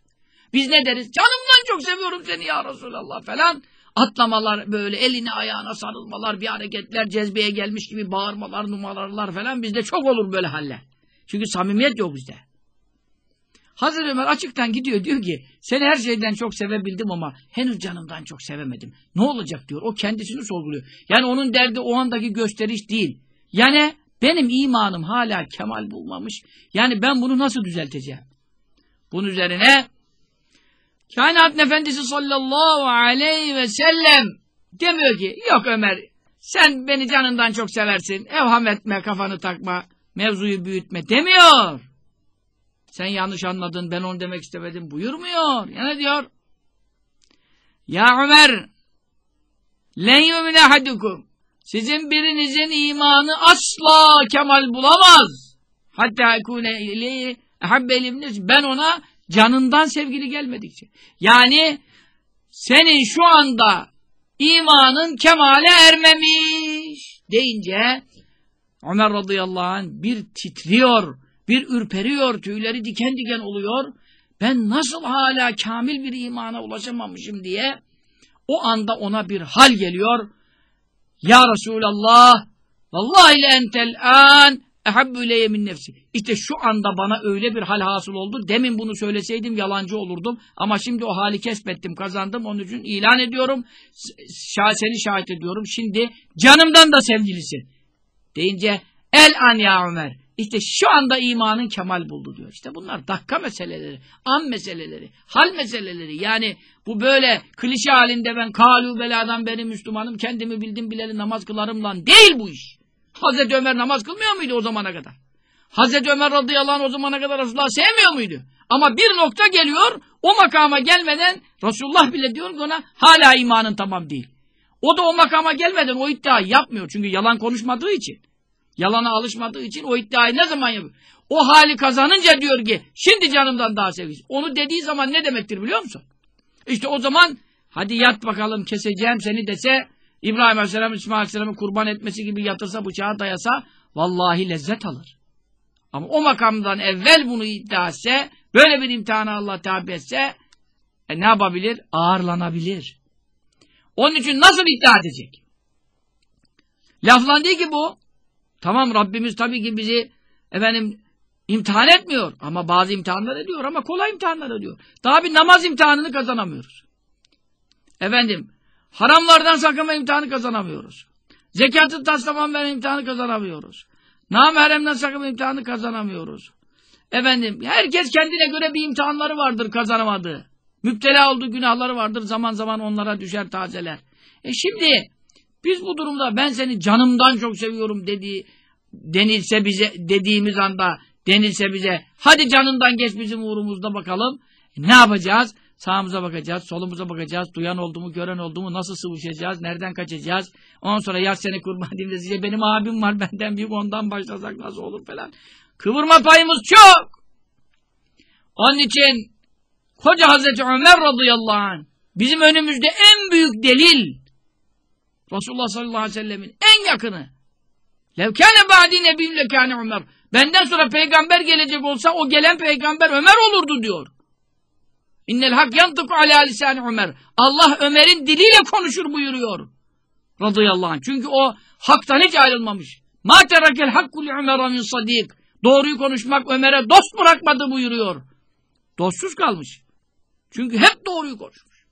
Speaker 2: Biz ne deriz? Canımdan çok seviyorum seni ya Resulallah falan. Atlamalar böyle eline ayağına sarılmalar, bir hareketler, cezbeye gelmiş gibi bağırmalar, numaralar falan bizde çok olur böyle haller. Çünkü samimiyet yok bizde. Hazreti Ömer açıktan gidiyor diyor ki seni her şeyden çok sevebildim ama henüz canımdan çok sevemedim. Ne olacak diyor. O kendisini sorguluyor. Yani onun derdi o andaki gösteriş değil. Yani benim imanım hala kemal bulmamış. Yani ben bunu nasıl düzelteceğim? Bunun üzerine Kainat Efendisi sallallahu aleyhi ve sellem demiyor ki yok Ömer sen beni canından çok seversin. Evham etme kafanı takma mevzuyu büyütme demiyor. Sen yanlış anladın ben onu demek istemedim buyurmuyor. Ya ne diyor? Ya Ömer len yumine hadukum sizin birinizin imanı asla kemal bulamaz. Hatta ekune ileyhi ben ona canından sevgili gelmedikçe. Yani senin şu anda imanın kemale ermemiş deyince Ömer radıyallahu anh bir titriyor, bir ürperiyor, tüyleri diken diken oluyor. Ben nasıl hala kamil bir imana ulaşamamışım diye o anda ona bir hal geliyor. Ya Resulallah vallahi le entel an ehabbü ileyye min nefsi. İşte şu anda bana öyle bir hal hasıl oldu. Demin bunu söyleseydim yalancı olurdum. Ama şimdi o hali kesbettim, kazandım. Onun için ilan ediyorum. Seni şahit ediyorum. Şimdi canımdan da sevgilisin. Deyince el an ya Ömer. İşte şu anda imanın kemal buldu diyor. İşte bunlar dakika meseleleri, an meseleleri, hal meseleleri. Yani bu böyle klişe halinde ben kalu beladan beri Müslümanım, kendimi bildim bileli namaz kılarım lan. Değil bu iş. Hazreti Ömer namaz kılmıyor muydu o zamana kadar? Hazreti Ömer radıyallahu anh o zamana kadar Resulullah sevmiyor muydu? Ama bir nokta geliyor, o makama gelmeden Resulullah bile diyor ki ona hala imanın tamam değil. O da o makama gelmeden o iddiayı yapmıyor. Çünkü yalan konuşmadığı için. Yalana alışmadığı için o iddiayı ne zaman yapıyor? O hali kazanınca diyor ki şimdi canımdan daha sevgisi. Onu dediği zaman ne demektir biliyor musun? İşte o zaman hadi yat bakalım keseceğim seni dese İbrahim Aleyhisselam İsmail Aleyhisselam'ı kurban etmesi gibi yatırsa bıçağı dayasa vallahi lezzet alır. Ama o makamdan evvel bunu iddia etse böyle bir imtihanı Allah tabi etse e, ne yapabilir? Ağırlanabilir. Onun için nasıl iddia edecek? Laflan değil ki bu. Tamam Rabbimiz tabii ki bizi efendim imtihan etmiyor. Ama bazı imtihanlar ediyor ama kolay imtihanlar ediyor. Daha bir namaz imtihanını kazanamıyoruz. Efendim haramlardan sakınma imtihanı kazanamıyoruz. Zekatı taslaman veren imtihanı kazanamıyoruz. Nameremden sakınma imtihanı kazanamıyoruz. Efendim herkes kendine göre bir imtihanları vardır kazanamadığı. Müptela olduğu günahları vardır zaman zaman onlara düşer tazeler. E şimdi biz bu durumda ben seni canımdan çok seviyorum dediği denilse bize dediğimiz anda denilse bize hadi canından geç bizim uğrumuzda bakalım. E, ne yapacağız? Sağımıza bakacağız, solumuza bakacağız. Duyan oldu mu, gören oldu mu, nasıl sıvışacağız, nereden kaçacağız. Ondan sonra yaz seni kurban size benim abim var *laughs* benden büyük ondan başlasak nasıl olur falan. Kıvırma payımız çok. Onun için koca Hazreti Ömer radıyallahu anh bizim önümüzde en büyük delil Resulullah sallallahu aleyhi ve sellemin en yakını. Levkâne ba'di nebiyyün lekâne Ömer. Benden sonra peygamber gelecek olsa o gelen peygamber Ömer olurdu diyor. İnnel hak yantıku ala lisani Ömer. Allah Ömer'in diliyle konuşur buyuruyor. Radıyallahu anh. Çünkü o haktan hiç ayrılmamış. Ma terakel hakku li Ömer'e min sadik. Doğruyu konuşmak Ömer'e dost bırakmadı buyuruyor. Dostsuz kalmış. Çünkü hep doğruyu konuşmuş.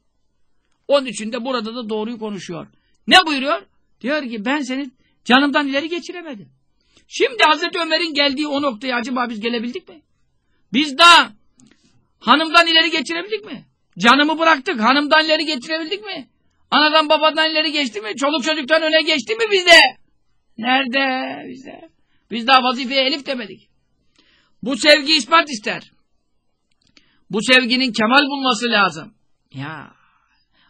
Speaker 2: Onun için de burada da doğruyu konuşuyor. Ne buyuruyor? Diyor ki ben seni canımdan ileri geçiremedim. Şimdi Hazreti Ömer'in geldiği o noktaya acaba biz gelebildik mi? Biz daha hanımdan ileri geçirebildik mi? Canımı bıraktık. Hanımdan ileri geçirebildik mi? Anadan babadan ileri geçti mi? Çoluk çocuktan öne geçti mi bizde? Nerede bizde? Biz daha vazifeye elif demedik. Bu sevgi ispat ister. Bu sevginin kemal bulması lazım. Ya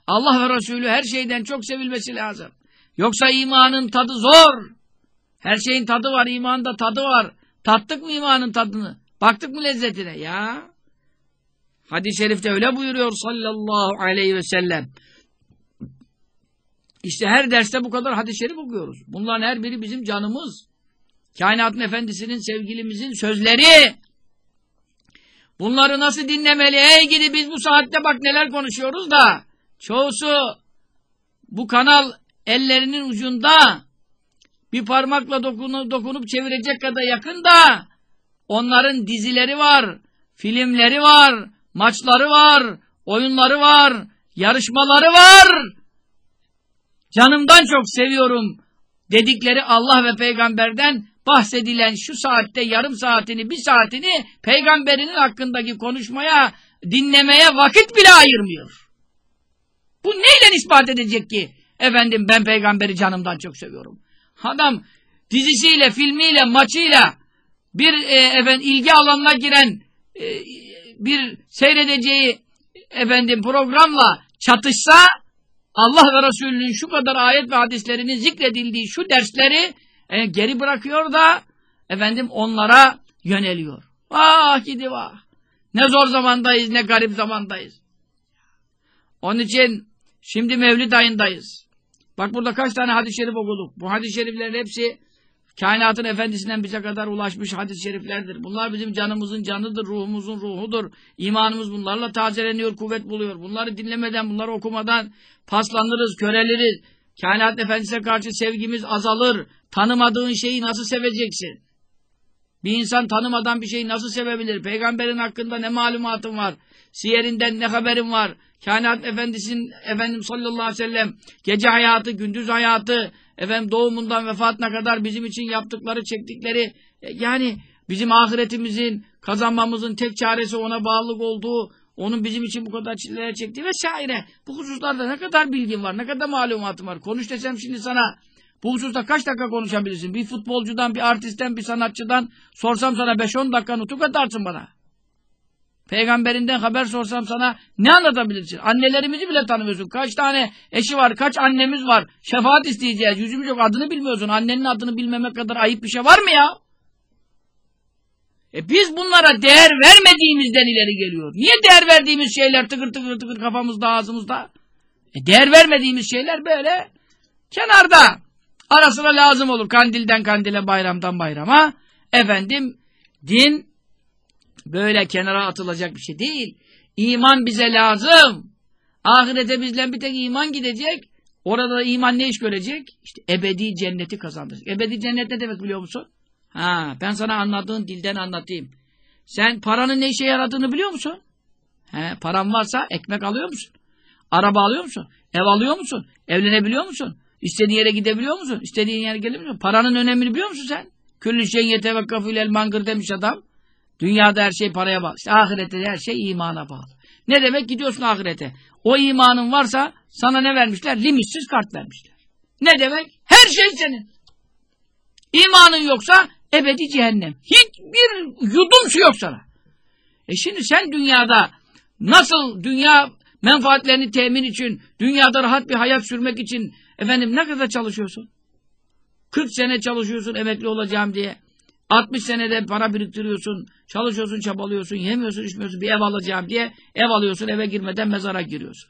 Speaker 2: Allah ve Resulü her şeyden çok sevilmesi lazım. Yoksa imanın tadı zor. Her şeyin tadı var, imanda tadı var. Tattık mı imanın tadını? Baktık mı lezzetine? Ya. Hadis-i şerifte öyle buyuruyor sallallahu aleyhi ve sellem. İşte her derste bu kadar hadis-i şerif okuyoruz. Bunların her biri bizim canımız. Kainatın efendisinin, sevgilimizin sözleri. Bunları nasıl dinlemeli? Ey gidi biz bu saatte bak neler konuşuyoruz da. Çoğusu bu kanal ellerinin ucunda bir parmakla dokunup, dokunup çevirecek kadar yakında onların dizileri var, filmleri var, maçları var, oyunları var, yarışmaları var. Canımdan çok seviyorum dedikleri Allah ve peygamberden bahsedilen şu saatte yarım saatini, bir saatini peygamberinin hakkındaki konuşmaya, dinlemeye vakit bile ayırmıyor. Bu neyle ispat edecek ki? Efendim ben peygamberi canımdan çok seviyorum. Adam dizisiyle, filmiyle, maçıyla bir e, efendim, ilgi alanına giren e, bir seyredeceği efendim programla çatışsa Allah ve Resulünün şu kadar ayet ve hadislerinin zikredildiği şu dersleri e, geri bırakıyor da efendim onlara yöneliyor. Ah gidi vah. Ne zor zamandayız, ne garip zamandayız. Onun için şimdi Mevlid ayındayız. Bak burada kaç tane hadis-i şerif okuduk. Bu hadis-i şeriflerin hepsi kainatın efendisinden bize kadar ulaşmış hadis-i şeriflerdir. Bunlar bizim canımızın canıdır, ruhumuzun ruhudur. İmanımız bunlarla tazeleniyor, kuvvet buluyor. Bunları dinlemeden, bunları okumadan paslanırız, köreliriz. Kainat efendisine karşı sevgimiz azalır. Tanımadığın şeyi nasıl seveceksin? Bir insan tanımadan bir şeyi nasıl sevebilir? Peygamberin hakkında ne malumatın var? Siyerinden ne haberin var? Kainat efendisinin efendim sallallahu aleyhi ve sellem gece hayatı, gündüz hayatı, efendim doğumundan vefatına kadar bizim için yaptıkları, çektikleri yani bizim ahiretimizin, kazanmamızın tek çaresi ona bağlılık olduğu, onun bizim için bu kadar çilelere çektiği vesaire. Bu hususlarda ne kadar bilgin var, ne kadar malumatın var. Konuş desem şimdi sana bu hususta kaç dakika konuşabilirsin? Bir futbolcudan, bir artistten, bir sanatçıdan sorsam sana 5-10 dakika nutuk atarsın bana. Peygamberinden haber sorsam sana ne anlatabilirsin? Annelerimizi bile tanımıyorsun. Kaç tane eşi var, kaç annemiz var. Şefaat isteyeceğiz. Yüzümüz yok. Adını bilmiyorsun. Annenin adını bilmemek kadar ayıp bir şey var mı ya? E biz bunlara değer vermediğimizden ileri geliyor. Niye değer verdiğimiz şeyler tıkır tıkır tıkır kafamızda, ağzımızda? E değer vermediğimiz şeyler böyle kenarda. Ara sıra lazım olur. Kandilden kandile, bayramdan bayrama. Efendim, din böyle kenara atılacak bir şey değil. İman bize lazım. Ahirete bizden bir tek iman gidecek. Orada da iman ne iş görecek? İşte ebedi cenneti kazandırsın. Ebedi cennet ne demek biliyor musun? Ha, ben sana anladığın dilden anlatayım. Sen paranın ne işe yaradığını biliyor musun? He, paran varsa ekmek alıyor musun? Araba alıyor musun? Ev alıyor musun? Evlenebiliyor musun? İstediğin yere gidebiliyor musun? İstediğin yere gelebiliyor musun? Paranın önemini biliyor musun sen? Küllü şeyin yetevekkafu ilel mangır demiş adam. Dünyada her şey paraya bağlı. İşte ahirette her şey imana bağlı. Ne demek? Gidiyorsun ahirete. O imanın varsa sana ne vermişler? Limitsiz kart vermişler. Ne demek? Her şey senin. İmanın yoksa ebedi cehennem. Hiçbir yudum su yok sana. E şimdi sen dünyada nasıl dünya menfaatlerini temin için, dünyada rahat bir hayat sürmek için efendim ne kadar çalışıyorsun? 40 sene çalışıyorsun emekli olacağım diye. 60 senede para biriktiriyorsun, çalışıyorsun, çabalıyorsun, yemiyorsun, içmiyorsun, bir ev alacağım diye ev alıyorsun, eve girmeden mezara giriyorsun.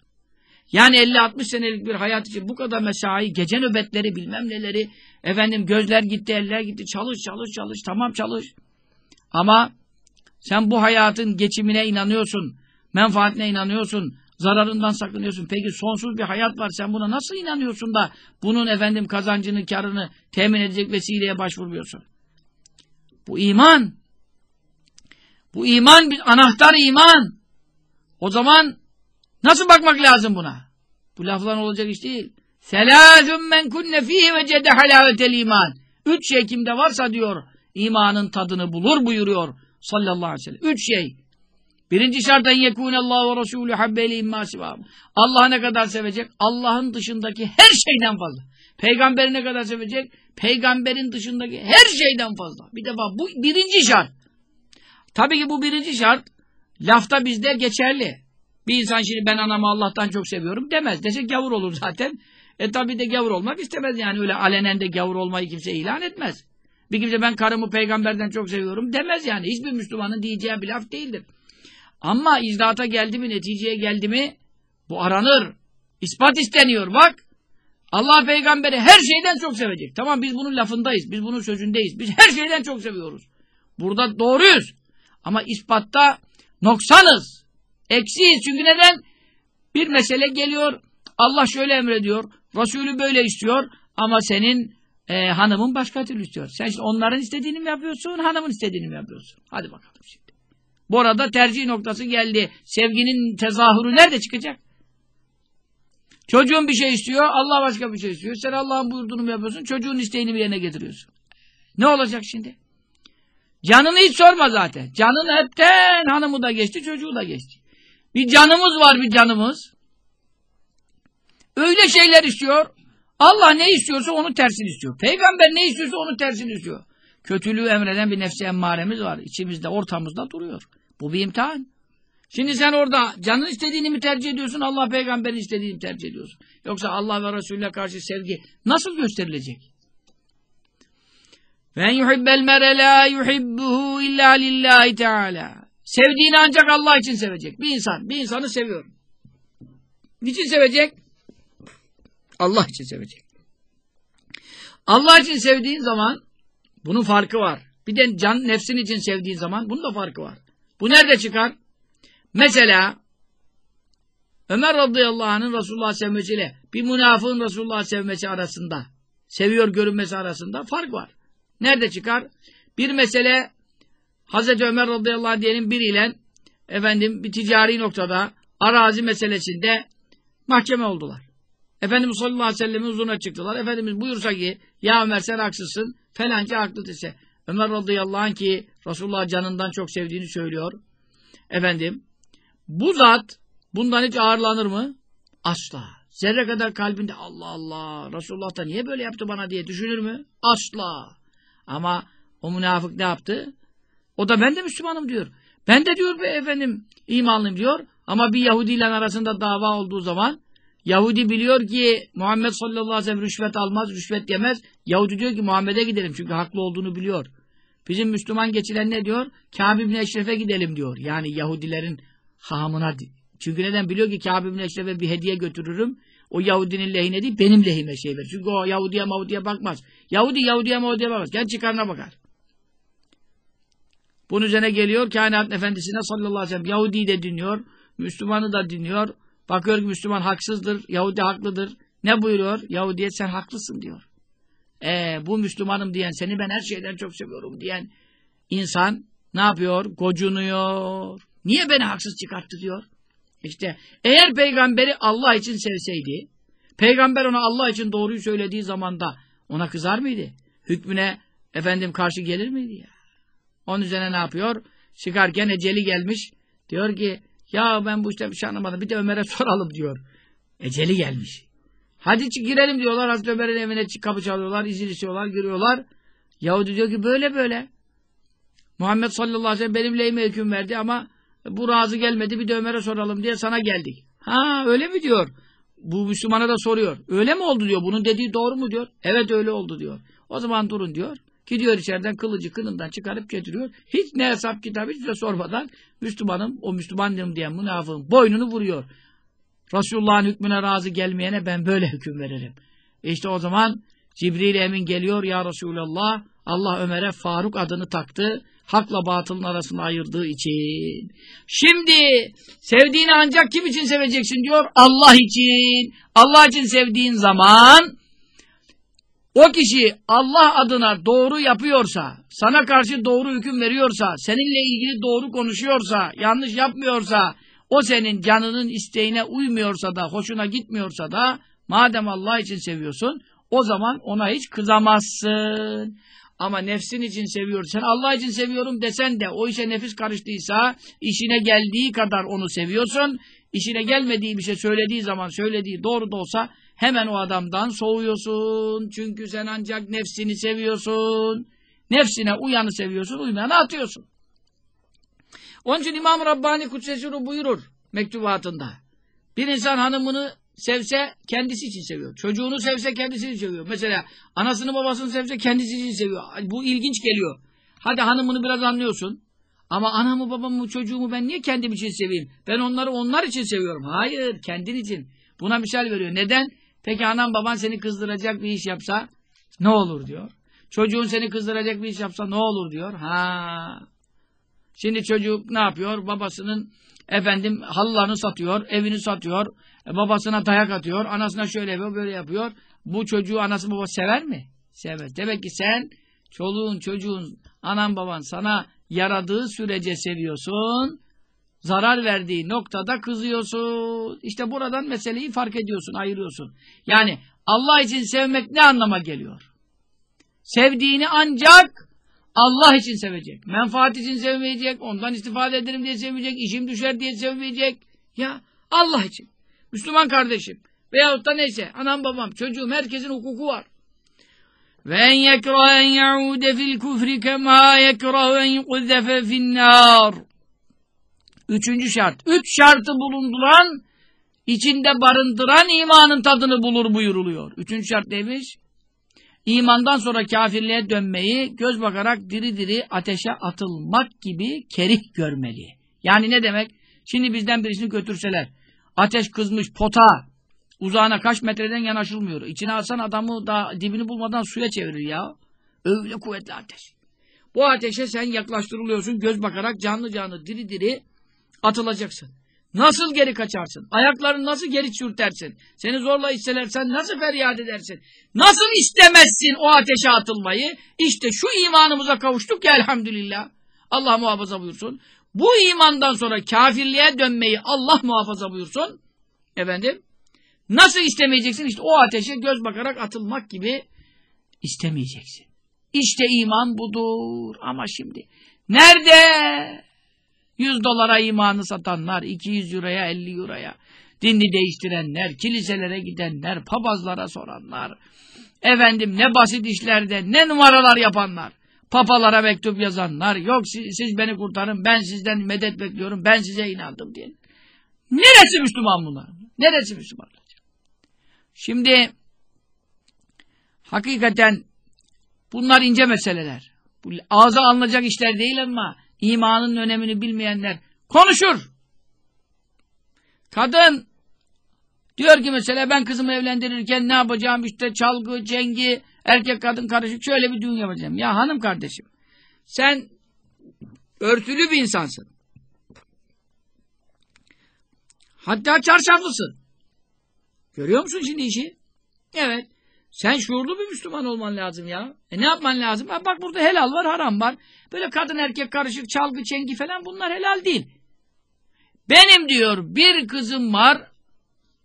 Speaker 2: Yani 50-60 senelik bir hayat için bu kadar mesai, gece nöbetleri, bilmem neleri, efendim gözler gitti, eller gitti, çalış, çalış, çalış, tamam çalış. Ama sen bu hayatın geçimine inanıyorsun, menfaatine inanıyorsun, zararından sakınıyorsun. Peki sonsuz bir hayat var, sen buna nasıl inanıyorsun da bunun efendim kazancını, karını temin edecek vesileye başvurmuyorsun? Bu iman. Bu iman bir anahtar iman. O zaman nasıl bakmak lazım buna? Bu laflan olacak iş değil. Selâzüm men kunne fîhî ve cede halâvetel iman. Üç şey kimde varsa diyor, imanın tadını bulur buyuruyor sallallahu aleyhi ve sellem. Üç şey. Birinci şart en yekûnellâhu ve rasûlü habbeli immâ Allah ne kadar sevecek? Allah'ın dışındaki her şeyden fazla. Peygamberi ne kadar sevecek? Peygamberin dışındaki her şeyden fazla. Bir defa bu birinci şart. Tabii ki bu birinci şart lafta bizde geçerli. Bir insan şimdi ben anamı Allah'tan çok seviyorum demez. Dese gavur olur zaten. E tabii de gavur olmak istemez yani öyle alenen de gavur olmayı kimse ilan etmez. Bir kimse ben karımı peygamberden çok seviyorum demez yani. Hiçbir Müslümanın diyeceği bir laf değildir. Ama icraata geldi mi, neticeye geldi mi bu aranır. İspat isteniyor bak. Allah peygamberi her şeyden çok sevecek. Tamam biz bunun lafındayız, biz bunun sözündeyiz. Biz her şeyden çok seviyoruz. Burada doğruyuz. Ama ispatta noksanız. Eksiyiz. Çünkü neden? Bir mesele geliyor. Allah şöyle emrediyor. Resulü böyle istiyor. Ama senin e, hanımın başka türlü istiyor. Sen işte onların istediğini mi yapıyorsun, hanımın istediğini mi yapıyorsun? Hadi bakalım şimdi. Bu arada tercih noktası geldi. Sevginin tezahürü nerede çıkacak? Çocuğun bir şey istiyor, Allah başka bir şey istiyor. Sen Allah'ın buyurduğunu yapıyorsun, çocuğun isteğini bir yerine getiriyorsun. Ne olacak şimdi? Canını hiç sorma zaten. Canın hepten hanımı da geçti, çocuğu da geçti. Bir canımız var bir canımız. Öyle şeyler istiyor. Allah ne istiyorsa onun tersini istiyor. Peygamber ne istiyorsa onun tersini istiyor. Kötülüğü emreden bir nefsi emmaremiz var. İçimizde, ortamızda duruyor. Bu bir imtihan. Şimdi sen orada canın istediğini mi tercih ediyorsun, Allah peygamberin istediğini mi tercih ediyorsun? Yoksa Allah ve Resulüne karşı sevgi nasıl gösterilecek? Ve yuhibbel mere la yuhibbuhu illa lillahi teala. Sevdiğini ancak Allah için sevecek. Bir insan, bir insanı seviyor. Niçin sevecek? Allah için sevecek. Allah için sevdiğin zaman bunun farkı var. Bir de can nefsin için sevdiğin zaman bunun da farkı var. Bu nerede çıkar? Mesela Ömer radıyallahu anh'ın Resulullah sevmesiyle bir münafığın Resulullah sevmesi arasında seviyor görünmesi arasında fark var. Nerede çıkar? Bir mesele Hazreti Ömer radıyallahu anh diyelim biriyle efendim bir ticari noktada arazi meselesinde mahkeme oldular. Efendimiz sallallahu aleyhi ve sellem'in huzuruna çıktılar. Efendimiz buyursa ki ya Ömer sen haksızsın falanca haklı dese. Ömer radıyallahu anh ki Resulullah canından çok sevdiğini söylüyor. Efendim bu zat bundan hiç ağırlanır mı? Asla. Zerre kadar kalbinde Allah Allah Resulullah da niye böyle yaptı bana diye düşünür mü? Asla. Ama o münafık ne yaptı? O da ben de Müslümanım diyor. Ben de diyor be efendim imanlıyım diyor. Ama bir Yahudi ile arasında dava olduğu zaman Yahudi biliyor ki Muhammed sallallahu aleyhi ve sellem rüşvet almaz, rüşvet yemez. Yahudi diyor ki Muhammed'e gidelim çünkü haklı olduğunu biliyor. Bizim Müslüman geçilen ne diyor? Kâb ibn Eşref'e gidelim diyor. Yani Yahudilerin hamına. Çünkü neden? Biliyor ki Kâb ibn Eşref'e bir hediye götürürüm. O Yahudinin lehine değil, benim lehime şey verir. Çünkü o Yahudiye Mahudiye bakmaz. Yahudi Yahudiye Mahudiye bakmaz. Kendi çıkarına bakar. Bunun üzerine geliyor kainat efendisine sallallahu aleyhi ve sellem Yahudi'yi de dinliyor, Müslüman'ı da dinliyor. Bakıyor ki Müslüman haksızdır, Yahudi haklıdır. Ne buyuruyor? Yahudiye sen haklısın diyor. E, bu Müslümanım diyen, seni ben her şeyden çok seviyorum diyen insan ne yapıyor? Gocunuyor. Niye beni haksız çıkarttı diyor. İşte eğer peygamberi Allah için sevseydi, peygamber ona Allah için doğruyu söylediği zamanda ona kızar mıydı? Hükmüne efendim karşı gelir miydi ya? Onun üzerine ne yapıyor? Çıkarken eceli gelmiş. Diyor ki ya ben bu işte bir şey anlamadım. Bir de Ömer'e *laughs* soralım diyor. Eceli gelmiş. Hadi girelim diyorlar. Hazreti Ömer'in evine kapı çalıyorlar. izin istiyorlar. Giriyorlar. Yahudi diyor ki böyle böyle. Muhammed sallallahu aleyhi ve sellem benim lehime hüküm verdi ama Bu razı gelmedi bir de Ömer'e soralım diye sana geldik. Ha öyle mi diyor? Bu Müslümana da soruyor. Öyle mi oldu diyor. Bunun dediği doğru mu diyor. Evet öyle oldu diyor. O zaman durun diyor. Gidiyor içeriden kılıcı kınından çıkarıp getiriyor. Hiç ne hesap kitap hiç de sormadan Müslümanım, o Müslümanım diyen münafığın boynunu vuruyor. Resulullah'ın hükmüne razı gelmeyene ben böyle hüküm veririm. E işte o zaman Cibril Emin geliyor ya Resulallah Allah Ömer'e Faruk adını taktı. Hakla batılın arasını ayırdığı için. Şimdi sevdiğini ancak kim için seveceksin diyor? Allah için. Allah için sevdiğin zaman o kişi Allah adına doğru yapıyorsa, sana karşı doğru hüküm veriyorsa, seninle ilgili doğru konuşuyorsa, yanlış yapmıyorsa, o senin canının isteğine uymuyorsa da, hoşuna gitmiyorsa da, madem Allah için seviyorsun, o zaman ona hiç kızamazsın. Ama nefsin için seviyorsan, Allah için seviyorum desen de o işe nefis karıştıysa, işine geldiği kadar onu seviyorsun, işine gelmediği bir şey söylediği zaman, söylediği doğru da olsa, hemen o adamdan soğuyorsun. Çünkü sen ancak nefsini seviyorsun. Nefsine uyanı seviyorsun, uymayanı atıyorsun. Onun için İmam Rabbani Kudsesi buyurur mektubatında. Bir insan hanımını sevse kendisi için seviyor. Çocuğunu sevse kendisi için seviyor. Mesela anasını babasını sevse kendisi için seviyor. Bu ilginç geliyor. Hadi hanımını biraz anlıyorsun. Ama anamı babamı çocuğumu ben niye kendim için seveyim? Ben onları onlar için seviyorum. Hayır kendin için. Buna misal veriyor. Neden? Peki anam baban seni kızdıracak bir iş yapsa ne olur diyor. Çocuğun seni kızdıracak bir iş yapsa ne olur diyor. Ha. Şimdi çocuk ne yapıyor? Babasının efendim halılarını satıyor, evini satıyor, e, babasına dayak atıyor, anasına şöyle yapıyor, böyle yapıyor. Bu çocuğu anası baba sever mi? Sevmez. Demek ki sen çoluğun, çocuğun, anan baban sana yaradığı sürece seviyorsun. Zarar verdiği noktada kızıyorsun. İşte buradan meseleyi fark ediyorsun, ayırıyorsun. Yani Allah için sevmek ne anlama geliyor? Sevdiğini ancak Allah için sevecek. Menfaat için sevmeyecek. Ondan istifade ederim diye sevmeyecek. işim düşer diye sevmeyecek. Ya Allah için. Müslüman kardeşim. Veyahut da neyse. Anam babam, çocuğum herkesin hukuku var. Ve en yekrah en yaude fil kufri kema yekrah en yukuzzefe finnâr. Üçüncü şart. Üç şartı bulunduran, içinde barındıran imanın tadını bulur buyuruluyor. Üçüncü şart neymiş? İmandan sonra kafirliğe dönmeyi göz bakarak diri diri ateşe atılmak gibi kerih görmeli. Yani ne demek? Şimdi bizden birisini götürseler, ateş kızmış pota, uzağına kaç metreden yanaşılmıyor. İçine alsan adamı da dibini bulmadan suya çevirir ya. Öyle kuvvetli ateş. Bu ateşe sen yaklaştırılıyorsun göz bakarak canlı canlı diri diri atılacaksın. Nasıl geri kaçarsın? Ayaklarını nasıl geri çürtersin? Seni zorla istelersen nasıl feryat edersin? Nasıl istemezsin o ateşe atılmayı? İşte şu imanımıza kavuştuk ya elhamdülillah. Allah muhafaza buyursun. Bu imandan sonra kafirliğe dönmeyi Allah muhafaza buyursun. Efendim? Nasıl istemeyeceksin? İşte o ateşe göz bakarak atılmak gibi istemeyeceksin. İşte iman budur. Ama şimdi nerede? 100 dolara imanı satanlar, 200 euroya, 50 euroya, dinini değiştirenler, kiliselere gidenler, papazlara soranlar, efendim ne basit işlerde, ne numaralar yapanlar, papalara mektup yazanlar, yok siz, siz beni kurtarın, ben sizden medet bekliyorum, ben size inandım diye. Neresi Müslüman bunlar? Neresi Müslüman? Şimdi hakikaten bunlar ince meseleler. Bu ağza alınacak işler değil ama imanın önemini bilmeyenler konuşur. Kadın diyor ki mesela ben kızımı evlendirirken ne yapacağım işte çalgı, cengi, erkek kadın karışık şöyle bir düğün yapacağım. Ya hanım kardeşim sen örtülü bir insansın. Hatta çarşaflısın. Görüyor musun şimdi işi? Evet. Sen şuurlu bir Müslüman olman lazım ya. E ne yapman lazım? Ha bak burada helal var, haram var. Böyle kadın erkek karışık, çalgı, çengi falan bunlar helal değil. Benim diyor bir kızım var.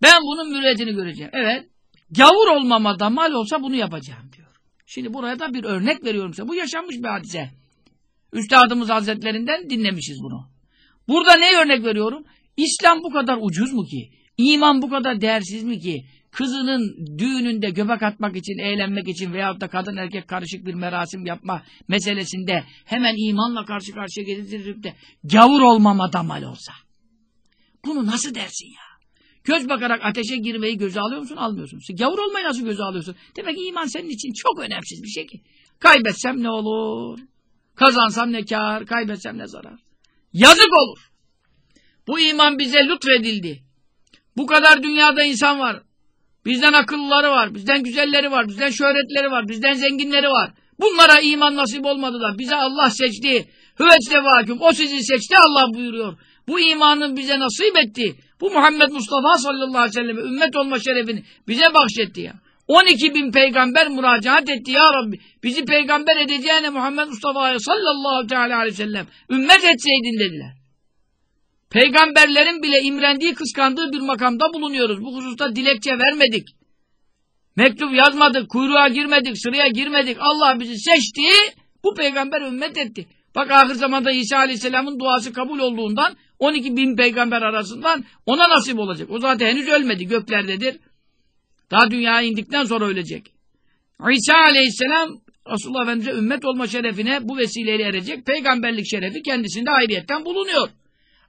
Speaker 2: Ben bunun mürüvvetini göreceğim. Evet. Gavur olmama da mal olsa bunu yapacağım diyor. Şimdi buraya da bir örnek veriyorum size. Bu yaşanmış bir hadise. Üstadımız Hazretlerinden dinlemişiz bunu. Burada ne örnek veriyorum? İslam bu kadar ucuz mu ki? İman bu kadar değersiz mi ki? Kızının düğününde göbek atmak için, eğlenmek için veyahut da kadın erkek karışık bir merasim yapma meselesinde hemen imanla karşı karşıya getirip de gavur olmama damal olsa. Bunu nasıl dersin ya? Göz bakarak ateşe girmeyi göze alıyor musun? Almıyorsun. Sen gavur olmayı nasıl göze alıyorsun? Demek ki iman senin için çok önemsiz bir şey ki. Kaybetsem ne olur? Kazansam ne kar? Kaybetsem ne zarar? Yazık olur. Bu iman bize lütfedildi. Bu kadar dünyada insan var. Bizden akıllıları var, bizden güzelleri var, bizden şöhretleri var, bizden zenginleri var. Bunlara iman nasip olmadı da bize Allah seçti. Hüveçte vaküm. O sizi seçti Allah buyuruyor. Bu imanı bize nasip etti. Bu Muhammed Mustafa sallallahu aleyhi ve selleme ümmet olma şerefini bize bahşetti ya. 12 bin peygamber müracaat etti ya Rabbi. Bizi peygamber edeceğine Muhammed Mustafa sallallahu aleyhi ve sellem ümmet etseydin dediler. Peygamberlerin bile imrendiği, kıskandığı bir makamda bulunuyoruz. Bu hususta dilekçe vermedik. Mektup yazmadık, kuyruğa girmedik, sıraya girmedik. Allah bizi seçti, bu peygamber ümmet etti. Bak ahir zamanda İsa Aleyhisselam'ın duası kabul olduğundan 12 bin peygamber arasından ona nasip olacak. O zaten henüz ölmedi, göklerdedir. Daha dünyaya indikten sonra ölecek. İsa Aleyhisselam Resulullah Efendimiz'e ümmet olma şerefine bu vesileyle erecek. Peygamberlik şerefi kendisinde ayrıyetten bulunuyor.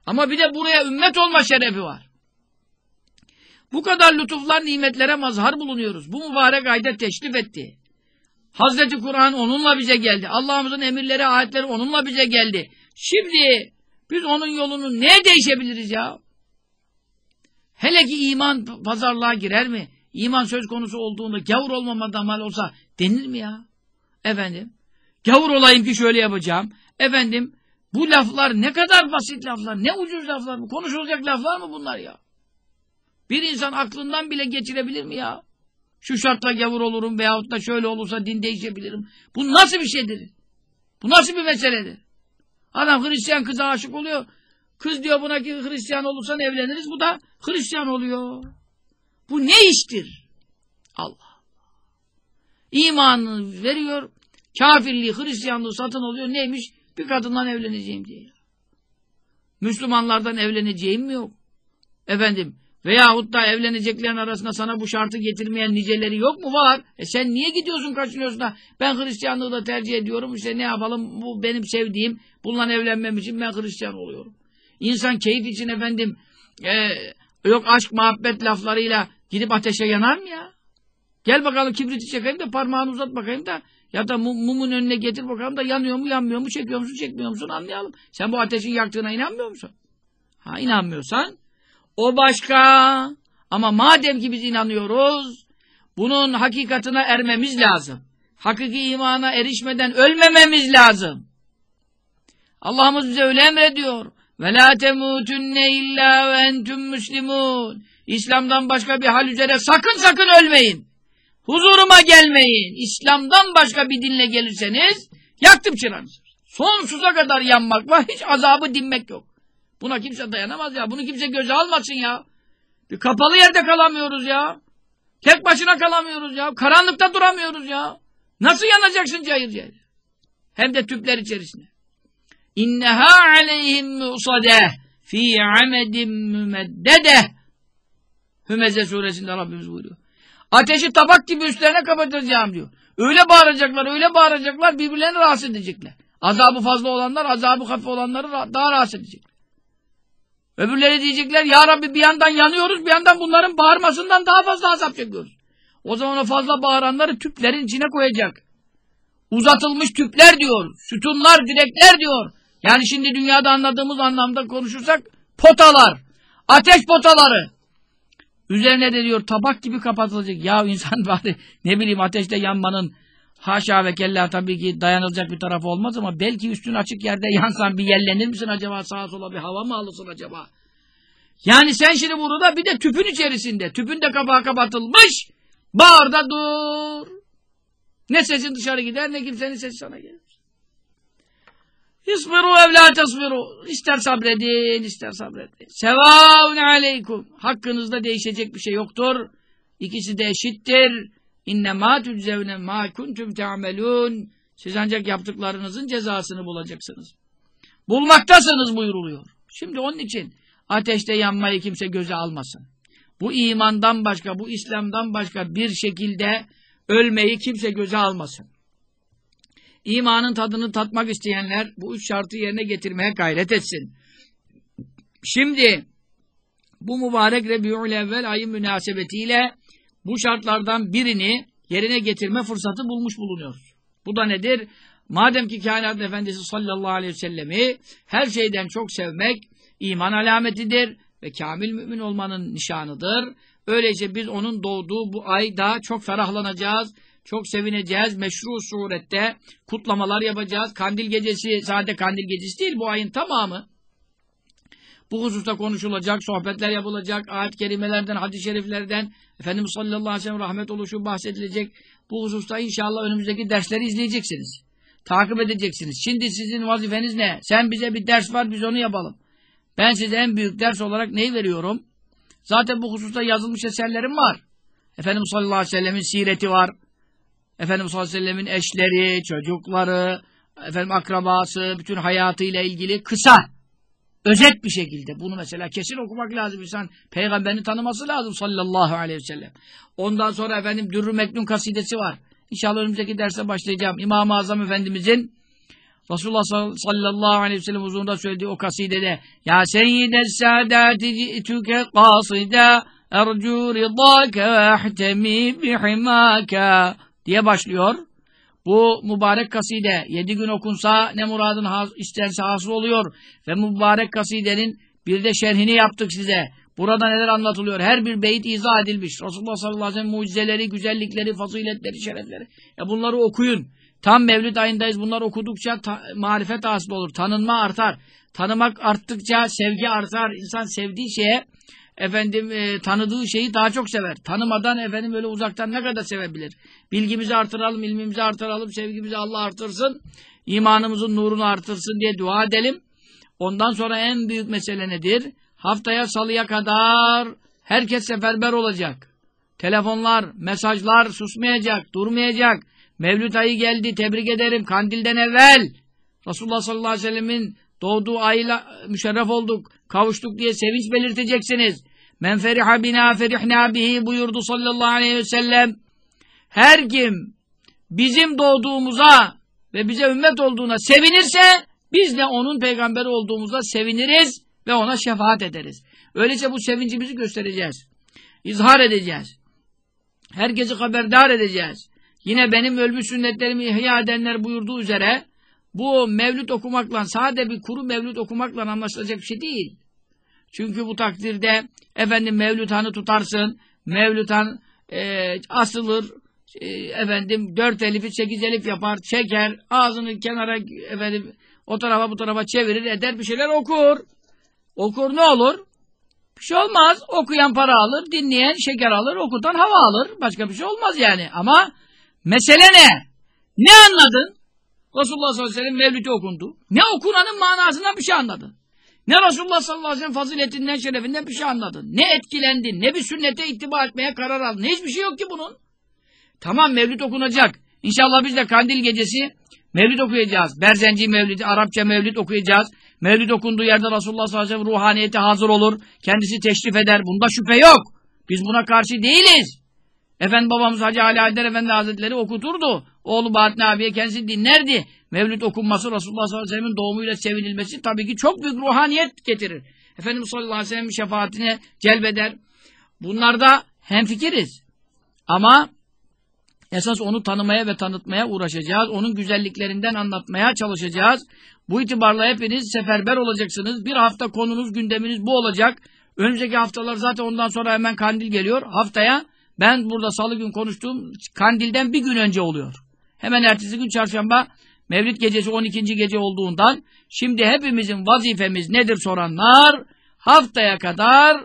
Speaker 2: Ama bir de buraya ümmet olma şerefi var. Bu kadar lütuflar, nimetlere mazhar bulunuyoruz. Bu mübarek ayda teşrif etti. Hazreti Kur'an onunla bize geldi. Allah'ımızın emirleri, ayetleri onunla bize geldi. Şimdi biz onun yolunu neye değişebiliriz ya? Hele ki iman pazarlığa girer mi? İman söz konusu olduğunda gavur olmama damal olsa denir mi ya? Efendim, gavur olayım ki şöyle yapacağım. Efendim, bu laflar ne kadar basit laflar, ne ucuz laflar mı? Konuşulacak laflar mı bunlar ya? Bir insan aklından bile geçirebilir mi ya? Şu şartla gavur olurum veyahut da şöyle olursa din değişebilirim. Bu nasıl bir şeydir? Bu nasıl bir meseledir? Adam Hristiyan kıza aşık oluyor. Kız diyor buna ki Hristiyan olursan evleniriz. Bu da Hristiyan oluyor. Bu ne iştir? Allah Allah. İmanını veriyor. Kafirliği, Hristiyanlığı satın alıyor. Neymiş? Bir kadından evleneceğim diye. Müslümanlardan evleneceğim mi yok? Efendim veyahut da evleneceklerin arasında sana bu şartı getirmeyen niceleri yok mu? Var. E sen niye gidiyorsun kaçınıyorsun da ben Hristiyanlığı da tercih ediyorum işte ne yapalım bu benim sevdiğim bununla evlenmem için ben Hristiyan oluyorum. İnsan keyif için efendim e, yok aşk muhabbet laflarıyla gidip ateşe yanar mı ya? Gel bakalım kibriti çekeyim de parmağını uzat bakayım da ya da mumun önüne getir bakalım da yanıyor mu yanmıyor mu çekiyor musun çekmiyor musun anlayalım. Sen bu ateşin yaktığına inanmıyor musun? Ha inanmıyorsan o başka. Ama madem ki biz inanıyoruz bunun hakikatine ermemiz lazım. Hakiki imana erişmeden ölmememiz lazım. Allah'ımız bize öyle emrediyor. Ve la temutunne illa ve entüm. İslam'dan başka bir hal üzere sakın sakın ölmeyin. Huzuruma gelmeyin. İslam'dan başka bir dinle gelirseniz yaktım çıranızı. Sonsuza kadar yanmak var. Hiç azabı dinmek yok. Buna kimse dayanamaz ya. Bunu kimse göze almasın ya. Bir kapalı yerde kalamıyoruz ya. Tek başına kalamıyoruz ya. Karanlıkta duramıyoruz ya. Nasıl yanacaksın cayır cayır? Hem de tüpler içerisinde. İnneha aleyhim musadeh fi amedin mümeddedeh Hümeze suresinde Rabbimiz buyuruyor. Ateşi tabak gibi üstlerine kapatacağım diyor. Öyle bağıracaklar, öyle bağıracaklar, birbirlerini rahatsız edecekler. Azabı fazla olanlar, azabı hafif olanları daha rahatsız edecek. Öbürleri diyecekler, Ya Rabbi bir yandan yanıyoruz, bir yandan bunların bağırmasından daha fazla azap çekiyoruz. O zaman o fazla bağıranları tüplerin içine koyacak. Uzatılmış tüpler diyor, sütunlar, direkler diyor. Yani şimdi dünyada anladığımız anlamda konuşursak, potalar, ateş potaları. Üzerine de diyor tabak gibi kapatılacak. Ya insan *laughs* bari ne bileyim ateşte yanmanın haşa ve kella tabii ki dayanılacak bir tarafı olmaz ama belki üstün açık yerde yansan bir yerlenir misin acaba sağa sola bir hava mı alırsın acaba? Yani sen şimdi burada bir de tüpün içerisinde. Tüpün de kapağı kapatılmış. Bağırda dur. Ne sesin dışarı gider ne kimsenin sesi sana gelir. İsbiru ev la tasbiru. İster sabredin, ister sabredin. Sevaun aleykum. Hakkınızda değişecek bir şey yoktur. İkisi de eşittir. İnne ma tüczevne ma kuntum te'amelun. Siz ancak yaptıklarınızın cezasını bulacaksınız. Bulmaktasınız buyuruluyor. Şimdi onun için ateşte yanmayı kimse göze almasın. bu imandan başka, bu İslam'dan başka bir şekilde ölmeyi kimse göze almasın. İmanın tadını tatmak isteyenler bu üç şartı yerine getirmeye gayret etsin. Şimdi bu mübarek Rebi'ül Evvel ayı münasebetiyle bu şartlardan birini yerine getirme fırsatı bulmuş bulunuyoruz. Bu da nedir? Madem ki kainat efendisi sallallahu aleyhi ve sellemi her şeyden çok sevmek iman alametidir ve kamil mümin olmanın nişanıdır. Öyleyse biz onun doğduğu bu ayda çok ferahlanacağız, çok sevineceğiz. Meşru surette kutlamalar yapacağız. Kandil gecesi sadece kandil gecesi değil bu ayın tamamı. Bu hususta konuşulacak, sohbetler yapılacak, ayet kelimelerden, hadis-i şeriflerden, Efendimiz sallallahu aleyhi ve sellem rahmet oluşu bahsedilecek. Bu hususta inşallah önümüzdeki dersleri izleyeceksiniz. Takip edeceksiniz. Şimdi sizin vazifeniz ne? Sen bize bir ders var, biz onu yapalım. Ben size en büyük ders olarak neyi veriyorum? Zaten bu hususta yazılmış eserlerim var. Efendimiz sallallahu aleyhi ve sellemin sireti var. Efendimiz sallallahu aleyhi ve sellemin eşleri, çocukları, efendim akrabası, bütün hayatıyla ilgili kısa Özet bir şekilde. Bunu mesela kesin okumak lazım. İnsan peygamberini tanıması lazım sallallahu aleyhi ve sellem. Ondan sonra efendim Dürrü Meknun kasidesi var. İnşallah önümüzdeki derse başlayacağım. İmam-ı Azam Efendimizin Resulullah sallallahu aleyhi ve sellem huzurunda söylediği o kasidede Ya seyyides saadati ci'tüke kasida ercu ridâke ve ahtemi bihimâke diye başlıyor. Bu mübarek kaside yedi gün okunsa ne muradın has, istense hasıl oluyor. Ve mübarek kasidenin bir de şerhini yaptık size. Burada neler anlatılıyor? Her bir beyit izah edilmiş. Resulullah sallallahu aleyhi ve sellem mucizeleri, güzellikleri, faziletleri, şerefleri. E bunları okuyun. Tam Mevlid ayındayız. Bunları okudukça ta, marifet hasıl olur. Tanınma artar. Tanımak arttıkça sevgi artar. İnsan sevdiği şeye efendim e, tanıdığı şeyi daha çok sever. Tanımadan efendim böyle uzaktan ne kadar sevebilir? Bilgimizi artıralım, ilmimizi artıralım, sevgimizi Allah artırsın, imanımızın nurunu artırsın diye dua edelim. Ondan sonra en büyük mesele nedir? Haftaya salıya kadar herkes seferber olacak. Telefonlar, mesajlar susmayacak, durmayacak. Mevlüt ayı geldi, tebrik ederim. Kandilden evvel Resulullah sallallahu aleyhi ve sellemin doğduğu ayla müşerref olduk, kavuştuk diye sevinç belirteceksiniz. Men feriha bina ferihna bihi buyurdu sallallahu aleyhi ve sellem. Her kim bizim doğduğumuza ve bize ümmet olduğuna sevinirse biz de onun peygamberi olduğumuzda seviniriz ve ona şefaat ederiz. Öyleyse bu sevincimizi göstereceğiz. İzhar edeceğiz. Herkesi haberdar edeceğiz. Yine benim ölmüş sünnetlerimi ihya edenler buyurduğu üzere bu mevlüt okumakla sade bir kuru mevlüt okumakla anlaşılacak bir şey değil. Çünkü bu takdirde efendim Mevlüt Han'ı tutarsın. Mevlüt Han e, asılır. E, efendim dört elifi sekiz elif yapar. Çeker. Ağzını kenara efendim o tarafa bu tarafa çevirir eder bir şeyler okur. Okur ne olur? Bir şey olmaz. Okuyan para alır, dinleyen şeker alır, okutan hava alır. Başka bir şey olmaz yani. Ama mesele ne? Ne anladın? Resulullah sallallahu aleyhi ve sellem mevlütü okundu. Ne okunanın manasından bir şey anladın. Ne Resulullah sallallahu aleyhi ve sellem faziletinden, şerefinden bir şey anladın. Ne etkilendin, ne bir sünnete ittiba etmeye karar aldın. Hiçbir şey yok ki bunun. Tamam mevlüt okunacak. İnşallah biz de kandil gecesi mevlüt okuyacağız. Berzenci mevlidi, Arapça mevlüt okuyacağız. Mevlüt okunduğu yerde Resulullah sallallahu aleyhi ve sellem ruhaniyeti hazır olur. Kendisi teşrif eder. Bunda şüphe yok. Biz buna karşı değiliz. Efendi babamız Hacı Ali Haydar Efendi Hazretleri okuturdu. Oğlu Bahattin abiye kendisi dinlerdi. Mevlüt okunması Resulullah sallallahu aleyhi ve sellem'in doğumuyla sevinilmesi tabii ki çok büyük ruhaniyet getirir. Efendimiz sallallahu aleyhi ve sellem şefaatine celbeder. Bunlarda hemfikiriz. Ama esas onu tanımaya ve tanıtmaya uğraşacağız. Onun güzelliklerinden anlatmaya çalışacağız. Bu itibarla hepiniz seferber olacaksınız. Bir hafta konunuz, gündeminiz bu olacak. Önümüzdeki haftalar zaten ondan sonra hemen kandil geliyor. Haftaya ben burada salı gün konuştuğum kandilden bir gün önce oluyor. Hemen ertesi gün çarşamba Mevlid gecesi 12. gece olduğundan şimdi hepimizin vazifemiz nedir soranlar haftaya kadar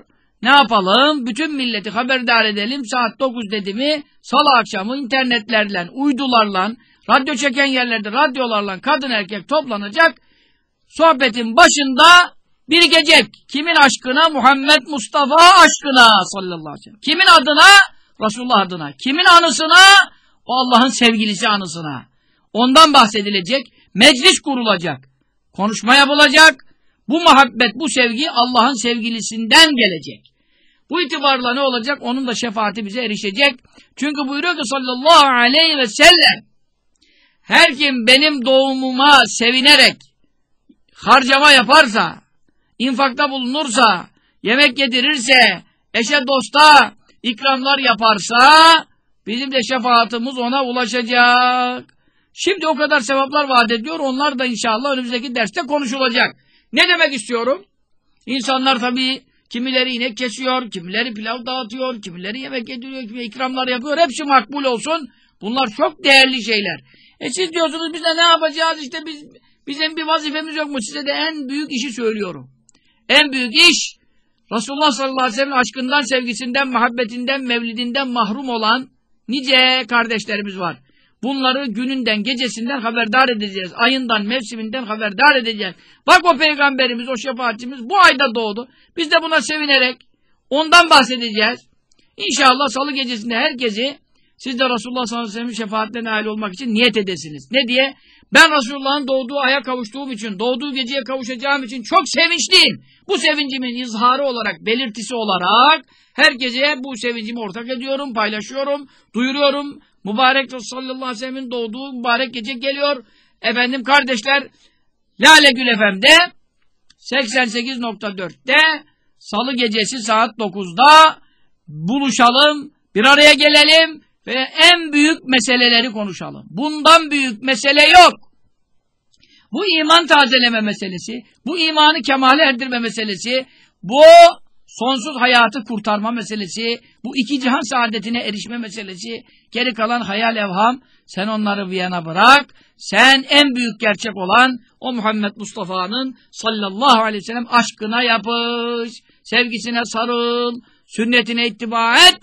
Speaker 2: ne yapalım? Bütün milleti haberdar edelim. Saat 9 dedi mi salı akşamı internetlerle, uydularla, radyo çeken yerlerde radyolarla kadın erkek toplanacak. Sohbetin başında birikecek. Kimin aşkına? Muhammed Mustafa aşkına sallallahu aleyhi ve sellem. Kimin adına? Resulullah adına. Kimin anısına? O Allah'ın sevgilisi anısına. Ondan bahsedilecek. Meclis kurulacak. Konuşma yapılacak. Bu muhabbet, bu sevgi Allah'ın sevgilisinden gelecek. Bu itibarla ne olacak? Onun da şefaati bize erişecek. Çünkü buyuruyor ki sallallahu aleyhi ve sellem her kim benim doğumuma sevinerek harcama yaparsa, infakta bulunursa, yemek yedirirse, eşe dosta ikramlar yaparsa bizim de şefaatimiz ona ulaşacak. Şimdi o kadar sevaplar vaat ediyor. Onlar da inşallah önümüzdeki derste konuşulacak. Ne demek istiyorum? İnsanlar tabii kimileri inek kesiyor, kimileri pilav dağıtıyor, kimileri yemek yediriyor, kimileri ikramlar yapıyor. Hepsi makbul olsun. Bunlar çok değerli şeyler. E siz diyorsunuz biz de ne yapacağız işte biz bizim bir vazifemiz yok mu? Size de en büyük işi söylüyorum. En büyük iş Resulullah sallallahu aleyhi ve sellem aşkından, sevgisinden, muhabbetinden, mevlidinden mahrum olan nice kardeşlerimiz var. Bunları gününden, gecesinden haberdar edeceğiz. Ayından, mevsiminden haberdar edeceğiz. Bak o peygamberimiz, o şefaatçimiz bu ayda doğdu. Biz de buna sevinerek ondan bahsedeceğiz. İnşallah salı gecesinde herkesi siz de Resulullah sallallahu aleyhi ve sellem'in şefaatine nail olmak için niyet edesiniz. Ne diye? Ben Resulullah'ın doğduğu aya kavuştuğum için, doğduğu geceye kavuşacağım için çok sevinçliyim. Bu sevincimin izharı olarak, belirtisi olarak herkese bu sevincimi ortak ediyorum, paylaşıyorum, duyuruyorum. Mübarek sallallahu aleyhi ve sellemin doğduğu mübarek gece geliyor. Efendim kardeşler, Lale Gül FM'de 88.4'te Salı gecesi saat 9'da buluşalım, bir araya gelelim ve en büyük meseleleri konuşalım. Bundan büyük mesele yok. Bu iman tazeleme meselesi, bu imanı kemale erdirme meselesi, bu sonsuz hayatı kurtarma meselesi, bu iki cihan saadetine erişme meselesi, geri kalan hayal evham, sen onları bir yana bırak, sen en büyük gerçek olan o Muhammed Mustafa'nın sallallahu aleyhi ve sellem aşkına yapış, sevgisine sarıl, sünnetine ittiba et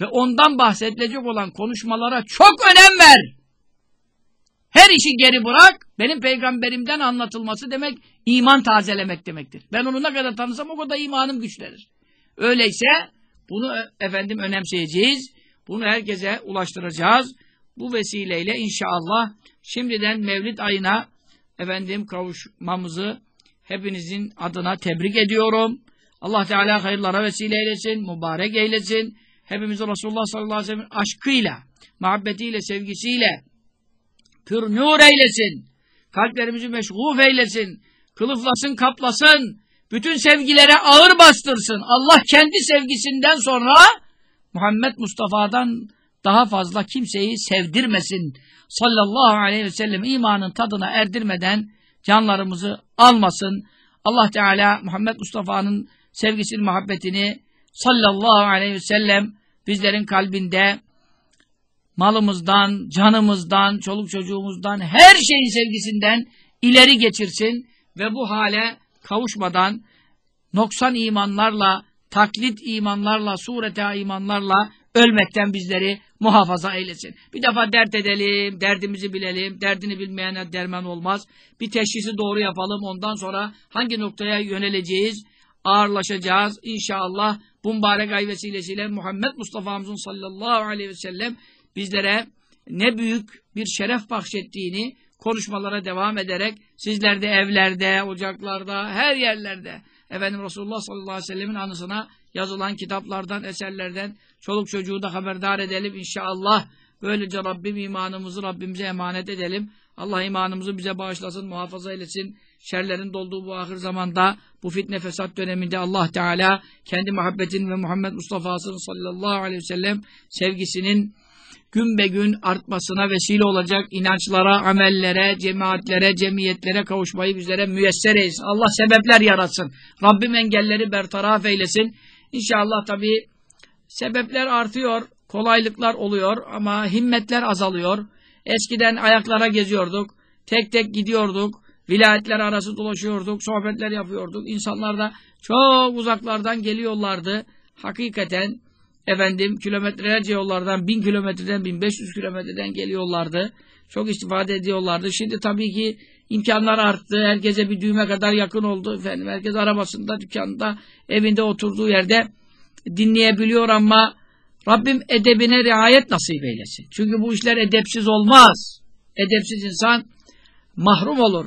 Speaker 2: ve ondan bahsedilecek olan konuşmalara çok önem ver. Her işi geri bırak, benim peygamberimden anlatılması demek iman tazelemek demektir. Ben onu ne kadar tanısam o kadar imanım güçlenir. Öyleyse bunu efendim önemseyeceğiz. Bunu herkese ulaştıracağız. Bu vesileyle inşallah şimdiden Mevlid ayına efendim kavuşmamızı hepinizin adına tebrik ediyorum. Allah Teala hayırlara vesile eylesin, mübarek eylesin. Hepimizi Resulullah sallallahu aleyhi ve sellem aşkıyla, muhabbetiyle, sevgisiyle pür nur eylesin. Kalplerimizi meşguf eylesin. Kılıflasın, kaplasın. Bütün sevgilere ağır bastırsın. Allah kendi sevgisinden sonra Muhammed Mustafa'dan daha fazla kimseyi sevdirmesin. Sallallahu aleyhi ve sellem imanın tadına erdirmeden canlarımızı almasın. Allah Teala Muhammed Mustafa'nın sevgisini, muhabbetini sallallahu aleyhi ve sellem bizlerin kalbinde malımızdan, canımızdan, çoluk çocuğumuzdan, her şeyin sevgisinden ileri geçirsin ve bu hale kavuşmadan noksan imanlarla, taklit imanlarla, surete imanlarla ölmekten bizleri muhafaza eylesin. Bir defa dert edelim, derdimizi bilelim, derdini bilmeyene derman olmaz. Bir teşhisi doğru yapalım, ondan sonra hangi noktaya yöneleceğiz, ağırlaşacağız. İnşallah bu mübarek ay vesilesiyle Muhammed Mustafa'mızın sallallahu aleyhi ve sellem bizlere ne büyük bir şeref bahşettiğini konuşmalara devam ederek sizler de evlerde, ocaklarda, her yerlerde efendim Resulullah sallallahu aleyhi ve sellemin anısına yazılan kitaplardan, eserlerden çoluk çocuğu da haberdar edelim inşallah. Böylece Rabbim imanımızı Rabbimize emanet edelim. Allah imanımızı bize bağışlasın, muhafaza eylesin. Şerlerin dolduğu bu ahir zamanda, bu fitne fesat döneminde Allah Teala kendi muhabbetin ve Muhammed Mustafa'sının sallallahu aleyhi ve sellem sevgisinin gün be gün artmasına vesile olacak inançlara, amellere, cemaatlere, cemiyetlere kavuşmayı bizlere müyesser eylesin. Allah sebepler yaratsın. Rabbim engelleri bertaraf eylesin. İnşallah tabi sebepler artıyor, kolaylıklar oluyor ama himmetler azalıyor. Eskiden ayaklara geziyorduk, tek tek gidiyorduk, vilayetler arası dolaşıyorduk, sohbetler yapıyorduk. İnsanlar da çok uzaklardan geliyorlardı. Hakikaten efendim kilometrelerce yollardan, bin kilometreden, bin beş yüz kilometreden geliyorlardı. Çok istifade ediyorlardı. Şimdi tabii ki imkanlar arttı. Herkese bir düğme kadar yakın oldu. Efendim, herkes arabasında, dükkanında, evinde oturduğu yerde dinleyebiliyor ama Rabbim edebine riayet nasip eylesin. Çünkü bu işler edepsiz olmaz. Edepsiz insan mahrum olur.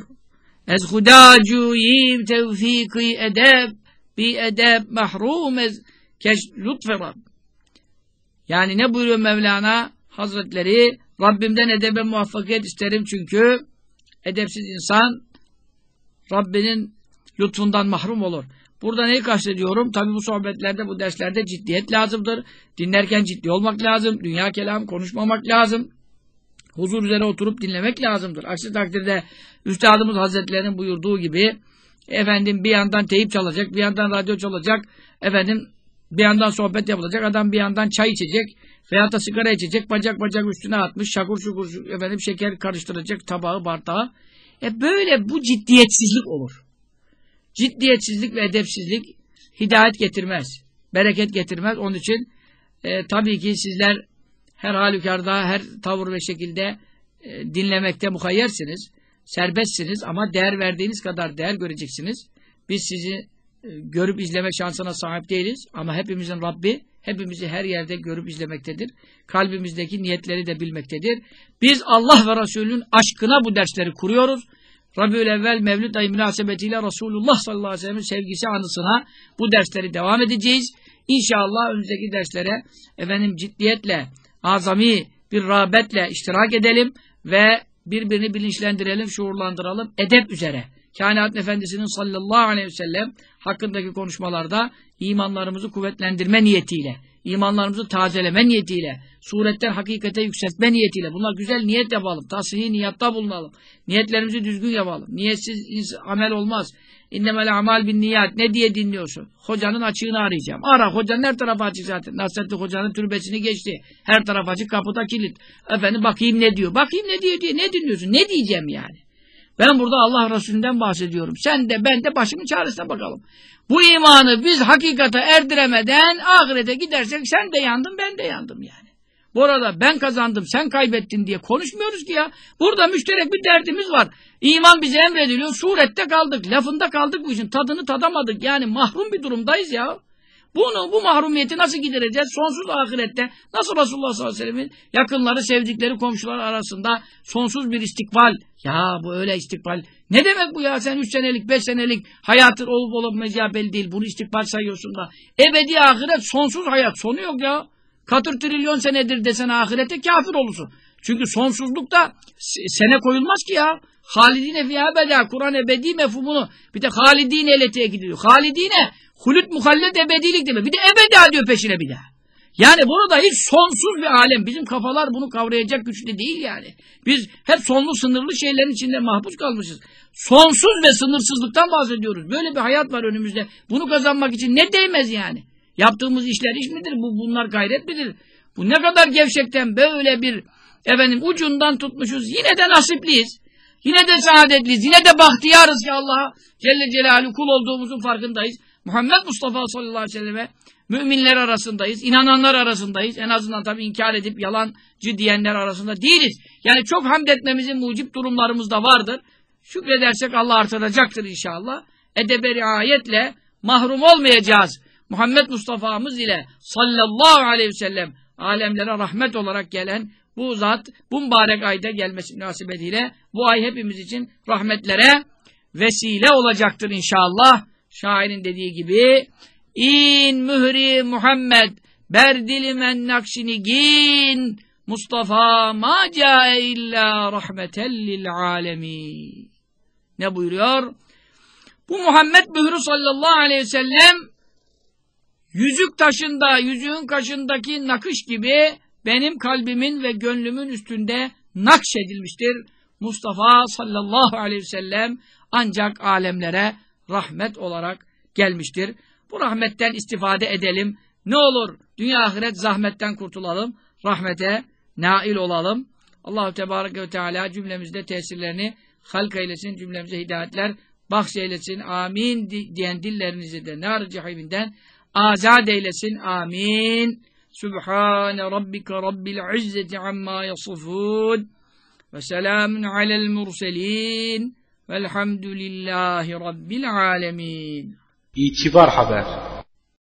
Speaker 2: Ez hudacuyim tevfiki edeb bi edeb mahrum ez keş lütfe Rab. Yani ne buyuruyor Mevlana Hazretleri? Rabbimden edebe muvaffakiyet isterim çünkü edepsiz insan Rabbinin lütfundan mahrum olur. Burada neyi kastediyorum? Tabi bu sohbetlerde, bu derslerde ciddiyet lazımdır. Dinlerken ciddi olmak lazım. Dünya kelam konuşmamak lazım. Huzur üzere oturup dinlemek lazımdır. Aksi takdirde Üstadımız Hazretleri'nin buyurduğu gibi efendim bir yandan teyip çalacak, bir yandan radyo çalacak, efendim bir yandan sohbet yapılacak, adam bir yandan çay içecek veya da sigara içecek, bacak bacak üstüne atmış, şakur şukur efendim şeker karıştıracak tabağı, bardağı. E böyle bu ciddiyetsizlik olur. Ciddiyetsizlik ve edepsizlik hidayet getirmez. Bereket getirmez. Onun için e, tabii ki sizler her halükarda, her tavır ve şekilde e, dinlemekte mukayyersiniz. Serbestsiniz ama değer verdiğiniz kadar değer göreceksiniz. Biz sizi e, görüp izlemek şansına sahip değiliz. Ama hepimizin Rabbi hepimizi her yerde görüp izlemektedir. Kalbimizdeki niyetleri de bilmektedir. Biz Allah ve Resulünün aşkına bu dersleri kuruyoruz. Rabiül evvel Mevlid ayı münasebetiyle Resulullah sallallahu aleyhi ve sellem'in sevgisi anısına bu dersleri devam edeceğiz. İnşallah önümüzdeki derslere efendim ciddiyetle, azami bir rağbetle iştirak edelim ve birbirini bilinçlendirelim, şuurlandıralım edep üzere. Kainat Efendisi'nin sallallahu aleyhi ve sellem hakkındaki konuşmalarda imanlarımızı kuvvetlendirme niyetiyle, imanlarımızı tazeleme niyetiyle, suretten hakikate yükseltme niyetiyle, bunlar güzel niyet yapalım, tasfihi niyatta bulunalım, niyetlerimizi düzgün yapalım, niyetsiz amel olmaz. İnnemel amal bin niyat. Ne diye dinliyorsun? Hocanın açığını arayacağım. Ara hocanın her tarafı açık zaten. Nasrettin hocanın türbesini geçti. Her taraf açık kapıda kilit. Efendim bakayım ne diyor. Bakayım ne diyor diye. Ne dinliyorsun? Ne diyeceğim yani? Ben burada Allah Resulü'nden bahsediyorum. Sen de ben de başımın çaresine bakalım. Bu imanı biz hakikate erdiremeden ahirete gidersek sen de yandın ben de yandım yani. Bu arada ben kazandım sen kaybettin diye konuşmuyoruz ki ya. Burada müşterek bir derdimiz var. İman bize emrediliyor. Surette kaldık. Lafında kaldık bu işin. Tadını tadamadık. Yani mahrum bir durumdayız ya. Bunu, bu mahrumiyeti nasıl gidereceğiz? Sonsuz ahirette nasıl Resulullah sallallahu aleyhi ve sellem'in yakınları, sevdikleri komşular arasında sonsuz bir istikbal. Ya bu öyle istikbal. Ne demek bu ya? Sen üç senelik, beş senelik hayatın olup olamayacağı belli değil. Bunu istikbal sayıyorsun da. Ebedi ahiret, sonsuz hayat. Sonu yok ya. Katır trilyon senedir desen ahirete kafir olursun. Çünkü sonsuzlukta sene koyulmaz ki ya. Halidine fiyâ beda. Kur'an ebedi mefhumunu. Bir de halidine ile tekit ediyor. Halidine hulut muhallet ebedilik demek. Bir de ebeda diyor peşine bir daha. Yani burada hiç sonsuz bir alem. Bizim kafalar bunu kavrayacak güçlü değil yani. Biz hep sonlu sınırlı şeylerin içinde mahpus kalmışız. Sonsuz ve sınırsızlıktan bahsediyoruz. Böyle bir hayat var önümüzde. Bunu kazanmak için ne değmez yani? Yaptığımız işler iş midir? Bu, bunlar gayret midir? Bu ne kadar gevşekten böyle bir efendim ucundan tutmuşuz. Yine de nasipliyiz. Yine de saadetliyiz. Yine de bahtiyarız ki Allah'a Celle Celaluhu kul olduğumuzun farkındayız. Muhammed Mustafa sallallahu aleyhi ve selleme müminler arasındayız. inananlar arasındayız. En azından tabii inkar edip yalancı diyenler arasında değiliz. Yani çok hamd etmemizin mucip durumlarımız da vardır. Şükredersek Allah artıracaktır inşallah. Edebe riayetle mahrum olmayacağız. Muhammed Mustafa'mız ile sallallahu aleyhi ve sellem alemlere rahmet olarak gelen bu zat bu mübarek ayda gelmesi münasebetiyle bu ay hepimiz için rahmetlere vesile olacaktır inşallah. Şairin dediği gibi İn mühri Muhammed berdili men nakşinigin Mustafa ma cae illa rahmetellil alemin. Ne buyuruyor? Bu Muhammed mührü sallallahu aleyhi ve sellem yüzük taşında, yüzüğün kaşındaki nakış gibi benim kalbimin ve gönlümün üstünde nakşedilmiştir. Mustafa sallallahu aleyhi ve sellem ancak alemlere rahmet olarak gelmiştir. Bu rahmetten istifade edelim. Ne olur dünya ahiret zahmetten kurtulalım. Rahmete nail olalım. Allahu Tebareke ve Teala cümlemizde tesirlerini halk eylesin. Cümlemize hidayetler bahşeylesin. Amin diyen dillerinizi de nar cehiminden azad eylesin. Amin. Sübhane rabbike rabbil izzeti amma yasifun. Ve selamun alel murselin. Velhamdülillahi rabbil alemin.
Speaker 1: İtibar Haber